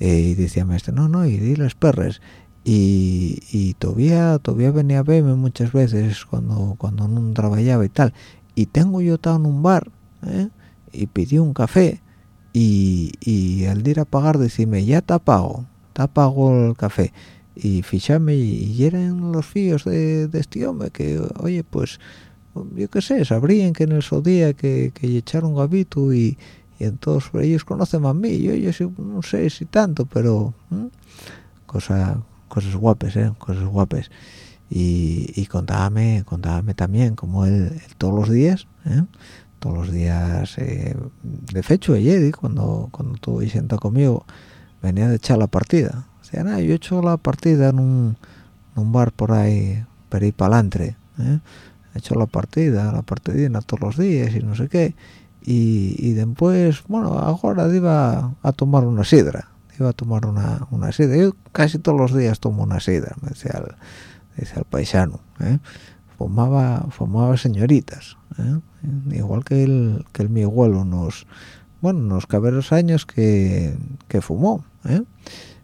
eh, y decía maestro no no y di las perras y, y todavía todavía venía a verme muchas veces cuando cuando no trabajaba y tal. Y tengo yo estado en un bar ¿eh? y pedí un café y, y al ir a pagar decime ya te pago pago el café y fichame y, eran los fíos de, este hombre que oye pues yo qué sé sabrían que en el día que, que echaron gabito y, y entonces ellos conocen a mí yo, yo no sé si tanto pero cosa cosas guapas eh cosas guapas y, y contábame contábame también como él, todos los días ¿eh? todos los días eh, de fecho ayer cuando cuando estuve sentado conmigo venía de echar la partida. O sea, nada, yo he hecho la partida en un, bar por ahí, pero ahí para ¿eh? He hecho la partida, la partidina todos los días y no sé qué. Y, después, bueno, ahora iba a tomar una sidra. Iba a tomar una, una sidra. Yo casi todos los días tomo una sidra, me decía dice el paisano ¿eh? fumaba fumaba señoritas ¿eh? igual que el que el mi abuelo nos bueno nos cabe los años que, que fumó ¿eh?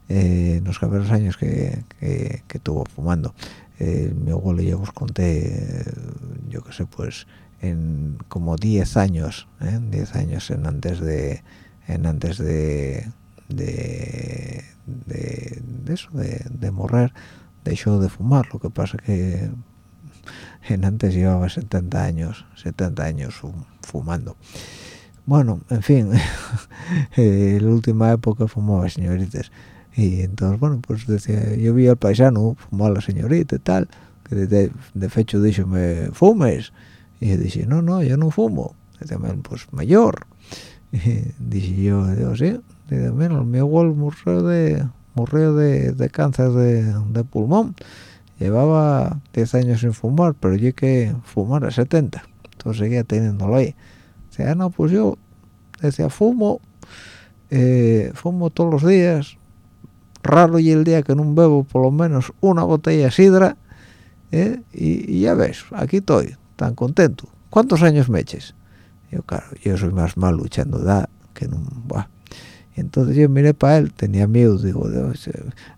eh los años que, que, tuvo fumando eh, mi abuelo ya os conté yo qué sé pues en como 10 años 10 años en antes de en antes de de, de, eso de, de morrer dejó de fumar. Lo que pasa que en antes llevaba 70 años 70 años fumando. Bueno en fin en la última época fumaba señoritas. Y entonces bueno pues decía yo vi al paisano fumar a la señorita y tal que de, de fecho dicho me fumes y dije no no yo no fumo decía, pues mayor y yo digo sí digo, mira mi abuelo murió de murió de, de cáncer de, de pulmón llevaba 10 años sin fumar, pero yo que fumar a 70, entonces seguía teniéndolo ahí. O sea, no, pues yo decía, fumo, eh, fumo todos los días, raro y el día que no bebo por lo menos una botella de sidra, eh, y, ya ves, aquí estoy, tan contento. ¿Cuántos años me eches? Yo, claro, yo soy más mal luchando da que no... Entonces yo miré para él, tenía miedo, digo,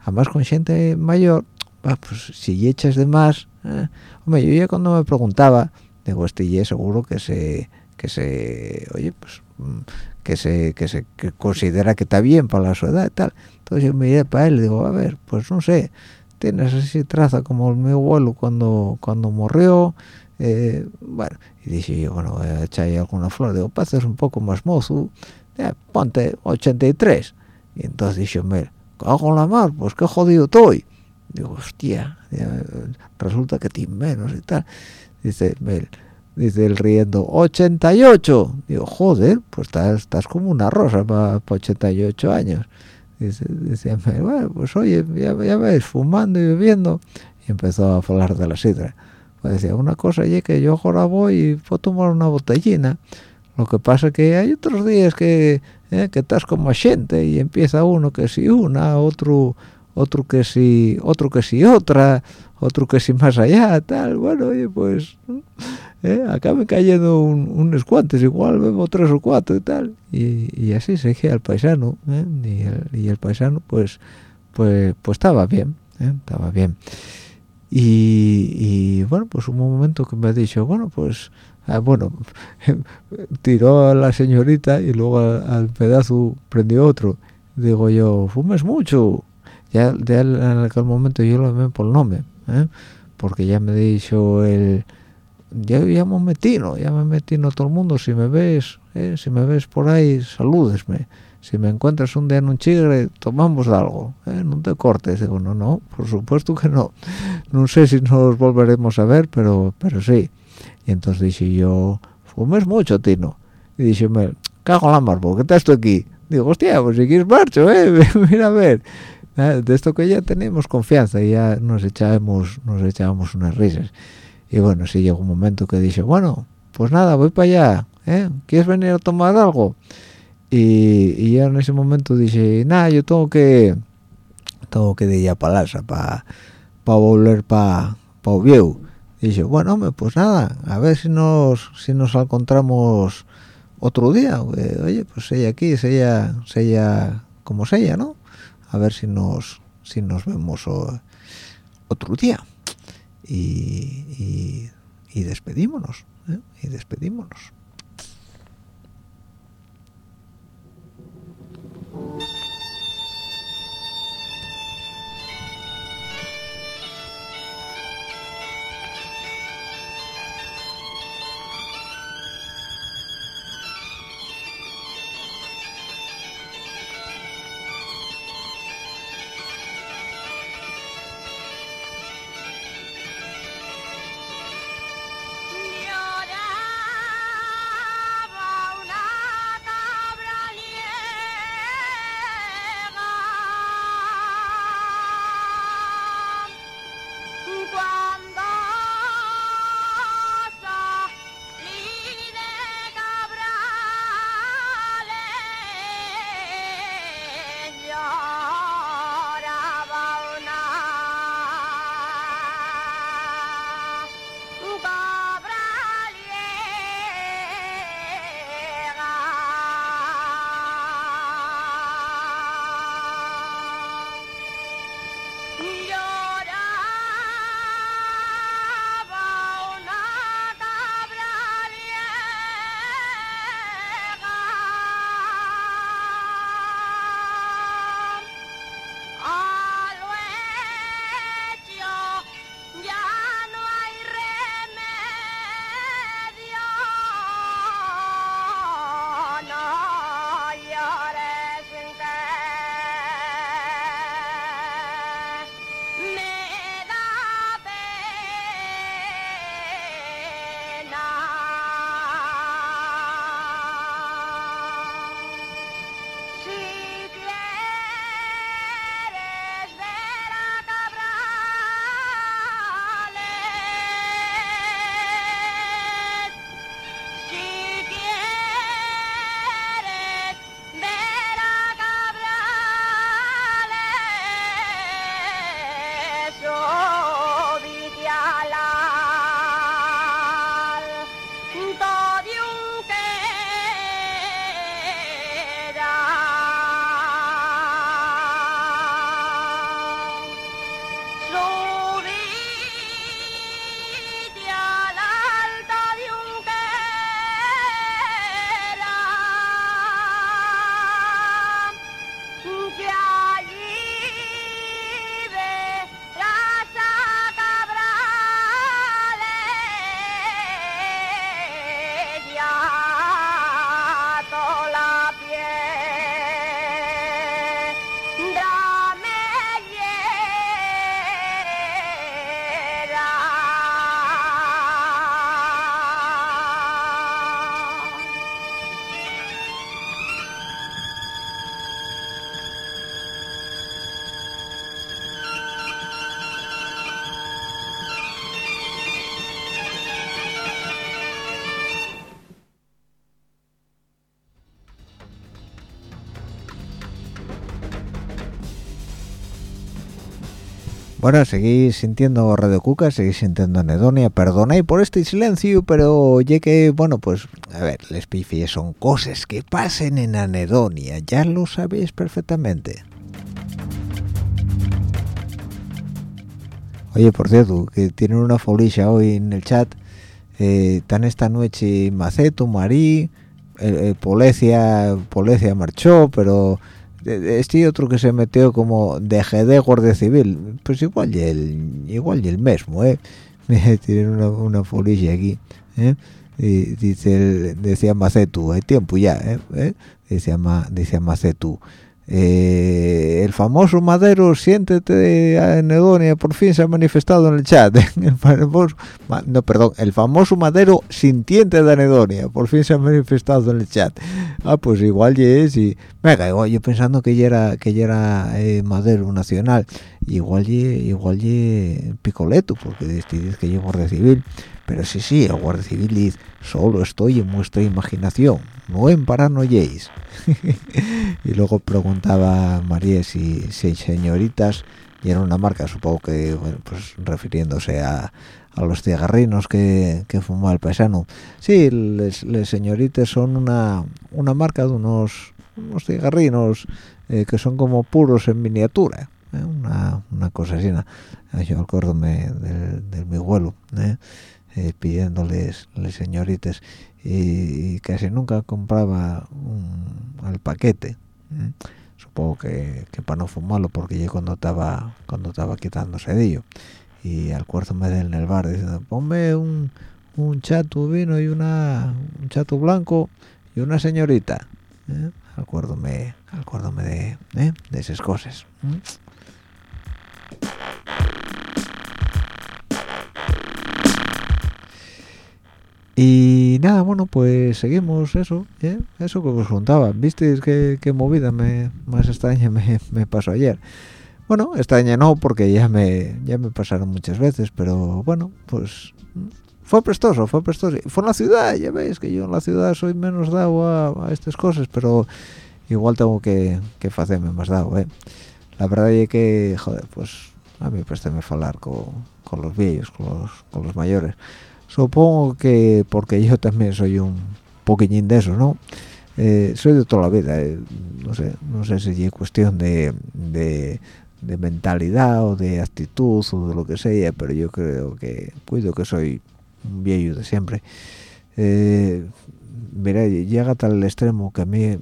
además con gente mayor, Ah, pues si echas de más ¿eh? hombre yo ya cuando me preguntaba digo este y seguro que se que se oye pues mm, que se que se considera que está bien para la su edad y tal entonces yo miré para él y digo a ver pues no sé tienes así traza como mi abuelo cuando cuando murió eh, bueno y dije yo bueno voy a echar alguna flor digo para un poco más mozo ya, ponte 83 y entonces dije me cago en la mar pues qué jodido estoy digo hostia resulta que tiene menos y tal dice el, dice el riendo 88 digo joder pues estás, estás como una rosa para 88 años dice, dice bueno pues oye ya, ya ves fumando y bebiendo y empezó a hablar de la sidra. Pues decía una cosa y que yo ahora voy y puedo tomar una botellina lo que pasa que hay otros días que eh, que estás como gente y empieza uno que si una otro otro que si otro que si otra otro que si más allá tal bueno oye pues ¿eh? acaben cayendo un, unos cuantos igual vemos tres o cuatro y tal y, así se el paisano ¿eh? y, el, paisano pues pues pues estaba bien ¿eh? estaba bien y, bueno pues un momento que me ha dicho bueno pues ah, bueno tiró a la señorita y luego al, pedazo prendió otro digo yo fumes mucho ya, en aquel momento yo lo llamé por nombre ¿eh? porque ya me dicho el ya, ya me metino ya me metino todo el mundo si me ves ¿eh? si me ves por ahí salúdesme si me encuentras un día en un chigre tomamos algo ¿eh? no te cortes digo no no por supuesto que no no sé si nos volveremos a ver pero pero sí entonces dije yo fumes mucho tino y dije me cago en la mar ¿qué estás tú aquí digo hostia pues si quieres marcho eh mira a ver Ah, de esto que ya tenemos confianza y ya nos echábamos nos echábamos unas risas. Y bueno sí llegó un momento que dije bueno pues nada voy para allá ¿eh? quieres venir a tomar algo y, y ya en ese momento dije nada yo tengo que tengo que ir a Palasa para para volver para pa Oviedo y dije bueno pues nada a ver si nos si nos encontramos otro día oye pues ella aquí ella ella como ella no a ver si nos si nos vemos otro día y, y, despedímonos ¿eh? y despedímonos Bueno, seguís sintiendo Radio Cuca, seguís sintiendo anedonia, perdonáis por este silencio, pero ya que, bueno, pues, a ver, les pifies son cosas que pasen en anedonia, ya lo sabéis perfectamente. Oye, por cierto, que tienen una folisha hoy en el chat, eh, están esta noche Maceto, Marí, eh, eh, Polecia, Polecia marchó, pero este otro que se metió como de GD Guardia Civil pues igual y el igual y el mismo eh tienen una, una folilla aquí ¿eh? dice decía Macetu hay tiempo ya eh, ¿Eh? decía Ma, decía eh, el famoso Madero, siéntete en Edonia, por fin se ha manifestado en el chat. El famoso, no, perdón, el famoso Madero sintiente de Anedonia, por fin se ha manifestado en el chat. Ah, pues igual ya es y venga, yo pensando que ya era que ya era eh, Madero nacional, igual ya, igual ya Picoleto, porque dice que yo guardia civil. Pero sí, sí, el guardia civil dice, solo estoy en vuestra imaginación, no en paranoiéis. y luego preguntaba María si, si señoritas, y era una marca, supongo que, pues refiriéndose a, a los cigarrinos que, que fumaba el paisano. Sí, les señoritas son una, una marca de unos, unos cigarrinos eh, que son como puros en miniatura. ¿Eh? Una, una cosa así. Yo acuérdome del, del mi abuelo. ¿eh? Eh, pidiéndoles les señoritas y, y, casi nunca compraba un, el paquete ¿eh? supongo que, para no fumarlo porque yo cuando estaba cuando estaba quitándose de ello y al cuarto me en el bar diciendo ponme un, un chato vino y una un chato blanco y una señorita ¿eh? acuérdome de, de esas cosas. Y nada bueno pues seguimos eso ¿eh? eso que os contaba visteis qué, qué movida me, más extraña me, me, pasó ayer bueno extraña no porque ya me ya me pasaron muchas veces pero bueno pues fue prestoso fue prestoso fue en la ciudad ya veis que yo en la ciudad soy menos dado a, a estas cosas pero igual tengo que, que hacerme más dado ¿eh? La verdad es que joder pues a mí pues me hablar con, con los viejos con los, con los mayores. Supongo que porque yo también soy un poquillín de eso no eh, soy de toda la vida eh, no sé no sé si es cuestión de, de, mentalidad o de actitud o de lo que sea pero yo creo que cuido que soy un viejo de siempre. Eh, mira llega tal extremo que a mí me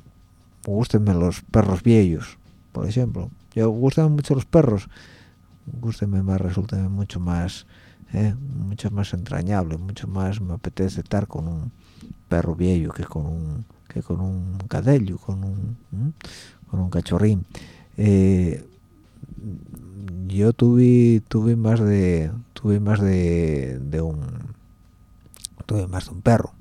gustan los perros viejos por ejemplo yo gustan mucho los perros gustenme más resulta mucho más ¿eh? mucho más entrañable mucho más me apetece estar con un perro viejo que con un que con un cadello con un ¿eh? con un cachorrín eh, yo tuve tuve más de tuve más de, de un tuve más de un perro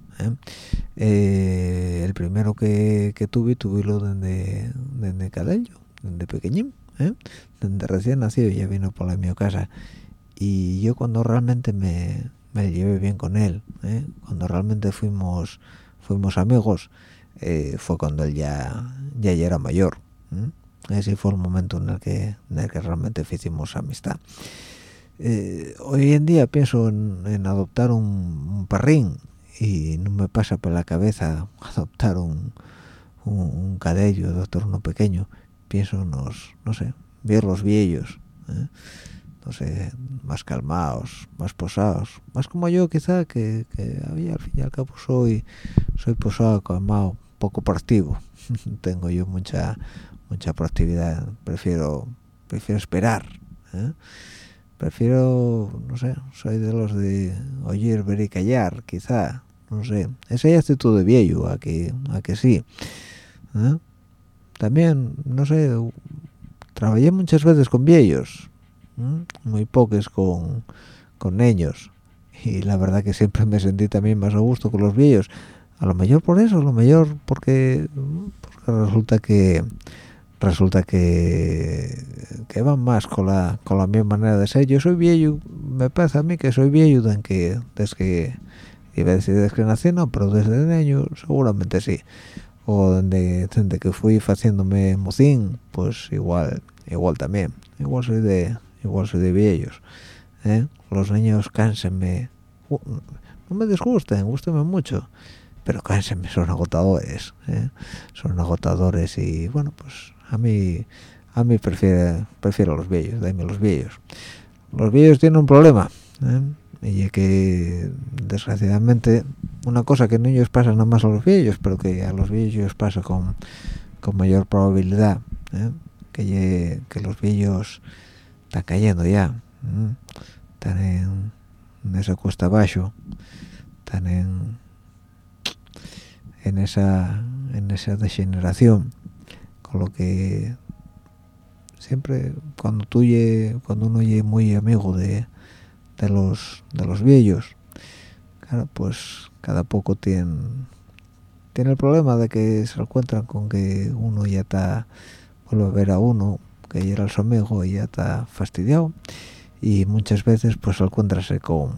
el primero que, que tuve tuve lo de, de, cadello de pequeñín desde recién nacido ya vino por la mi casa y yo cuando realmente me, me llevé bien con él ¿eh? cuando realmente fuimos fuimos amigos eh, fue cuando él ya ya, ya era mayor ¿eh? ese fue el momento en el que en el que realmente hicimos amistad eh, hoy en día pienso en, adoptar un, un, y no me pasa por la cabeza adoptar un, un, un cadello adoptar uno pequeño pienso unos no sé ver los viejos no sé, más calmados, más posados, más como yo quizá, que, que había, al fin y al cabo soy, soy posado, calmado, poco proactivo, tengo yo mucha mucha proactividad, prefiero prefiero esperar, ¿eh? prefiero, no sé, soy de los de oír, ver y callar, quizá, no sé, esa es actitud de viejo, a que, a que sí, ¿eh? También, no sé, trabajé muchas veces con viejos, muy pocos con, con ellos y la verdad que siempre me sentí también más a gusto con los viejos. A lo mejor por eso a lo mejor porque, porque resulta que resulta que que van más con la con la misma manera de ser. Yo soy viejo me pasa a mí que soy viejo desde que desde que iba a decir desde que nací no pero desde niño seguramente sí o desde, desde que fui haciéndome mocín pues igual igual también igual soy de igual soy de viejos ¿eh? los niños cánsenme no me disgusten gustenme mucho pero cánsenme son agotadores ¿eh? son agotadores y bueno pues a mí a mí prefiero prefiero los viejos dame los viejos los viejos tienen un problema ¿eh? Y que desgraciadamente una cosa que no ellos pasa nada más a los viejos pero que a los viejos pasa con, con mayor probabilidad ¿eh? que, que los viejos están cayendo ya ¿eh? están en, en, esa cuesta abajo están en en esa en esa degeneración con lo que siempre cuando tú cuando uno es muy amigo de, de los de los viejos claro pues cada poco tiene tiene el problema de que se encuentran con que uno ya está vuelve a ver a uno que ya era su amigo y ya está fastidiado y muchas veces pues encuentrase con,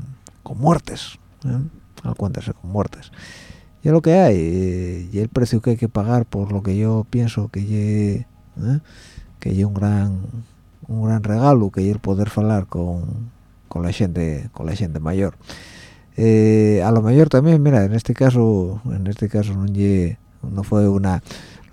con muertes ¿eh? encuentrase con muertes y es lo que hay y el precio que hay que pagar por lo que yo pienso que ¿eh? que hay un gran un gran regalo que el poder hablar con, con la gente con la gente mayor. Eh, a lo mayor también mira en este caso en este caso no, fue una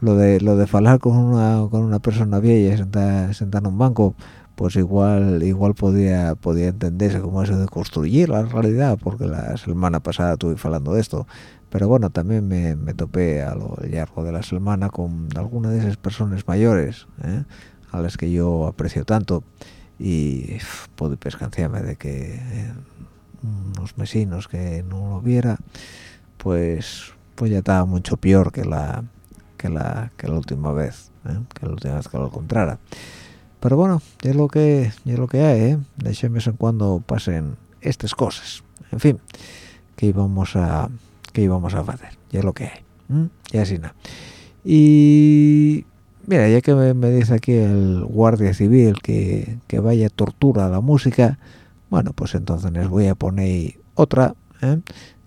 lo de lo de hablar con una con una persona vieja sentada sentada en un banco pues igual igual podía podía entenderse como eso de construir la realidad porque la semana pasada estuve hablando de esto. Pero bueno también me, me topé a lo largo de la semana con alguna de esas personas mayores ¿eh? a las que yo aprecio tanto y puedo pescanciarme de que eh, unos vecinos que no lo viera pues pues ya estaba mucho peor que la que la que la última vez ¿eh? que la última vez que lo encontrara. Pero bueno es lo que es lo que hay ¿eh? de vez en cuando pasen estas cosas. En fin que íbamos a que íbamos a hacer ya es lo que hay y así nada. Y mira ya que me, dice aquí el guardia civil que, que vaya tortura a la música bueno pues entonces les voy a poner otra ¿eh?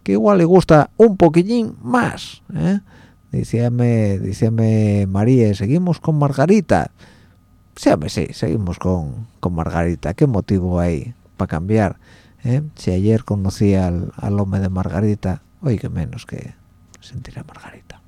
que igual le gusta un poquillín más ¿eh? díceme María seguimos con Margarita sí, sí seguimos con, con Margarita qué motivo hay para cambiar ¿eh? si ayer conocí al, al hombre de Margarita hoy que menos que sentir a Margarita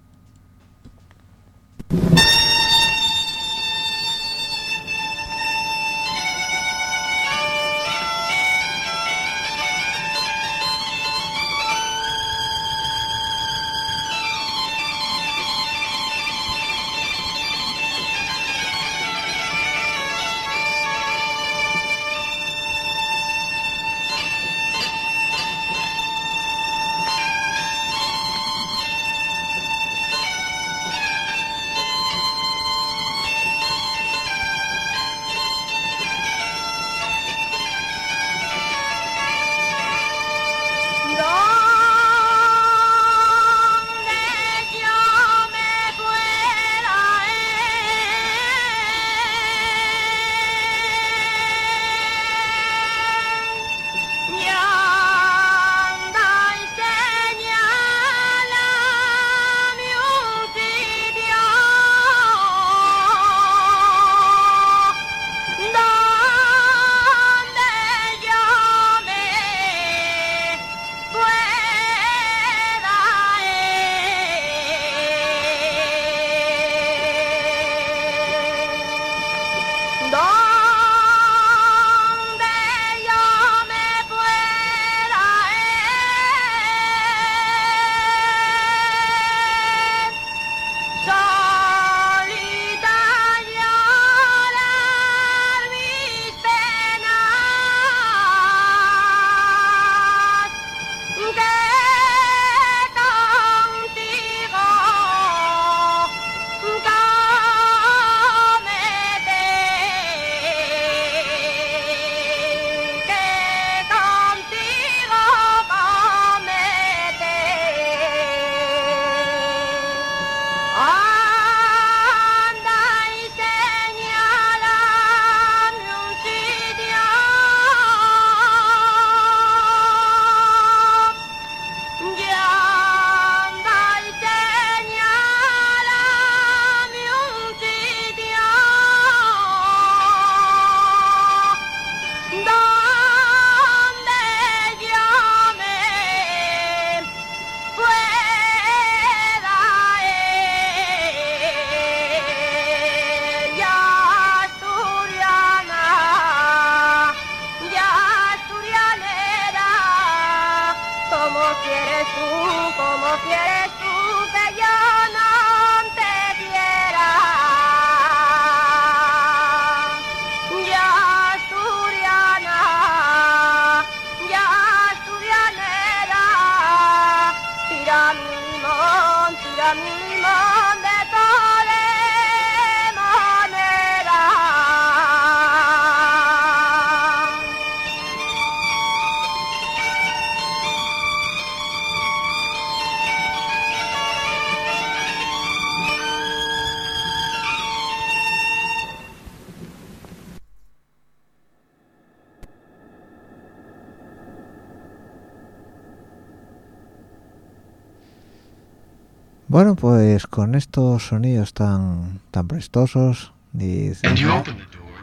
con estos sonidos tan tan prestosos, dice,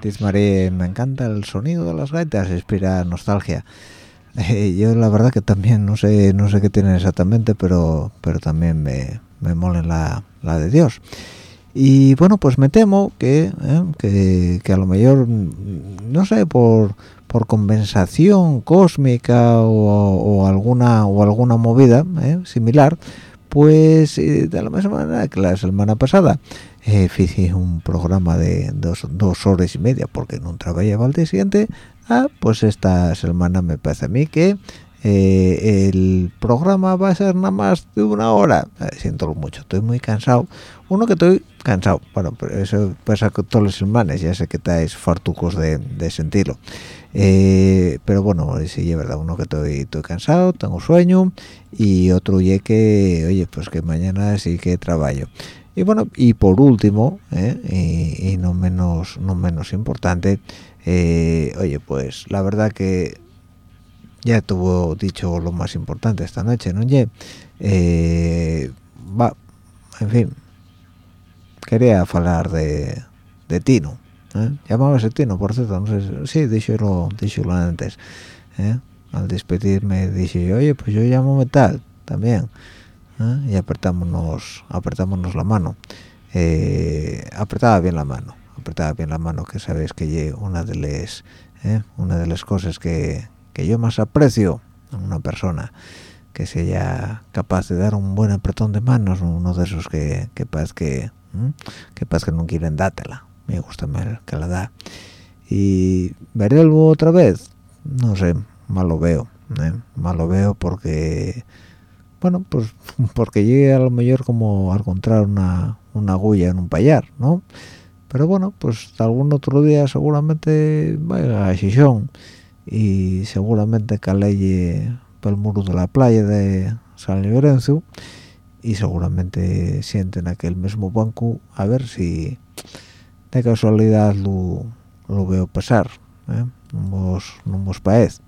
dice María, me encanta el sonido de las gaitas, inspira nostalgia. Eh, yo la verdad que también no sé no sé qué tienen exactamente, pero pero también me, me molen la, la de Dios. Y bueno, pues me temo que, eh, que, que a lo mejor, no sé, por por compensación cósmica o, o alguna o alguna movida eh, similar pues eh, de la misma manera que la semana pasada eh, hice un programa de dos, dos, horas y media porque no trabajaba al día siguiente ah, pues esta semana me parece a mí que eh, el programa va a ser nada más de una hora. Siento mucho estoy muy cansado. Uno que estoy cansado bueno pero eso pasa con todos los semanas ya sé que estáis fartucos de, sentirlo. Eh, pero bueno sí es verdad uno que estoy, estoy cansado tengo sueño y otro ye que oye pues que mañana sí que trabajo. Y bueno y por último eh, y, y, no menos no menos importante oye pues la verdad que ya tuvo dicho lo más importante esta noche no ye eh, va en fin quería hablar de, de Tino ¿eh? llamábase Tino por cierto no sé sí díxolo, díxolo antes ¿eh? al despedirme dije oye pues yo llamo metal también ¿eh? y apretámonos apretámonos la mano eh, apretaba bien la mano apretaba bien la mano que sabéis que una de las una de las cosas que, que yo más aprecio a una persona que sea capaz de dar un buen apretón de manos uno de esos que que pasa que que pasa que no quieren dátela me gusta más que la da. Y veré algo otra vez. No sé mal lo veo ¿eh? mal lo veo porque bueno pues porque llegue a lo mejor como al encontrar una, una agulla en un payar no pero bueno pues algún otro día seguramente vaya a Xixón y seguramente caleye por el muro de la playa de San Lorenzo y seguramente sienten aquel mismo banco a ver si de casualidad lo, lo veo pasar ¿eh? no vos, no vos paez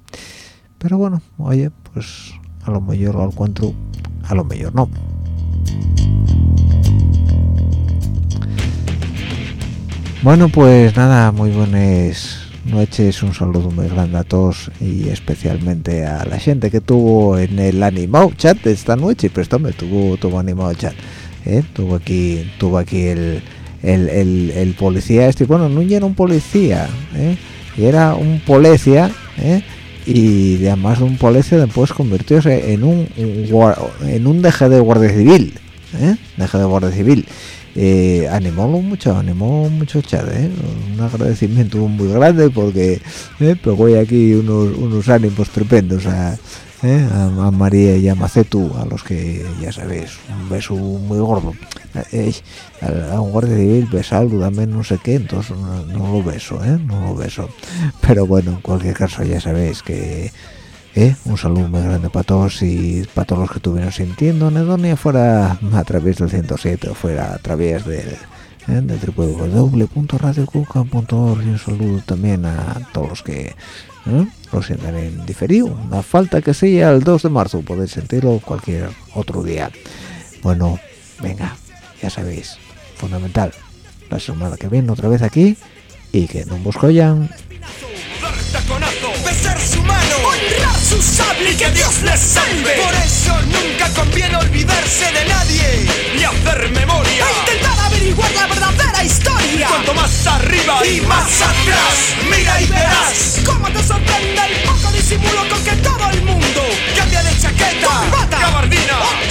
pero bueno oye pues a lo mejor lo encuentro a lo mejor no bueno pues nada muy buenas noches un saludo muy grande a todos y especialmente a la gente que tuvo en el animado chat esta noche pues me tuvo tuvo animado chat ¿eh? tuvo aquí tuvo aquí el el, el, policía este bueno no era un policía ¿eh? era un policía ¿eh? y además un policía después convirtióse en un en un deje de guardia civil ¿eh? deje de guardia civil eh, animó mucho animó mucho chat ¿eh? un agradecimiento muy grande porque eh, aquí unos, unos ánimos tremendos a, ¿eh? a, María y a Macetu a los que ya sabéis un beso muy gordo a, a, un guardia civil besarlo también no sé qué entonces no, lo beso no lo beso pero bueno en cualquier caso ya sabéis que ¿Eh? un saludo muy grande para todos y para todos los que estuvieron sintiendo Anedonia fuera a través del 107 o fuera a través del, ¿eh? www.radiocuca.org y un saludo también a todos los que ¿eh? lo sientan en diferido la falta que sea el 2 de marzo podéis sentirlo cualquier otro día bueno venga ya sabéis fundamental la semana que viene otra vez aquí y que no os collan su sable y que Dios les salve. Por eso nunca conviene olvidarse de nadie ni hacer memoria. E intentar averiguar la verdadera historia. Cuanto más arriba y más atrás, mira y verás cómo te sorprende el poco disimulo con que todo el mundo cambia de chaqueta, corbata, gabardina o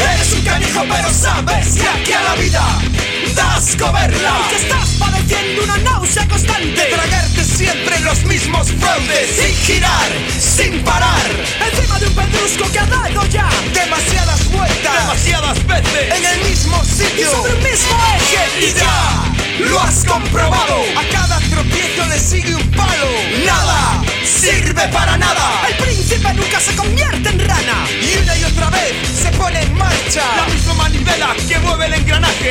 Eres un canijo pero sabes que aquí a la vida das coberla. Y que estás padeciendo una náusea constante. Tragarte siempre los mismos fraudes. Y girar sin parar. Encima de un pedrusco que ha dado ya Demasiadas vueltas. Demasiadas veces, en el mismo sitio, La misma manivela que mueve el engranaje.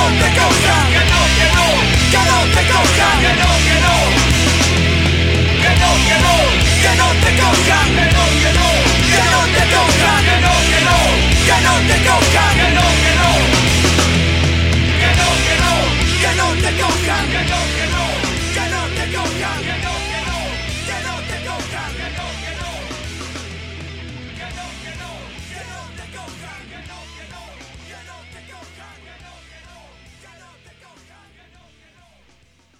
no te cojan, que no, que no, que no te cojan, que no, que no, que no, que no, que no te cojan, que no, que no, que no te cojan, no, que no, que no te cojan.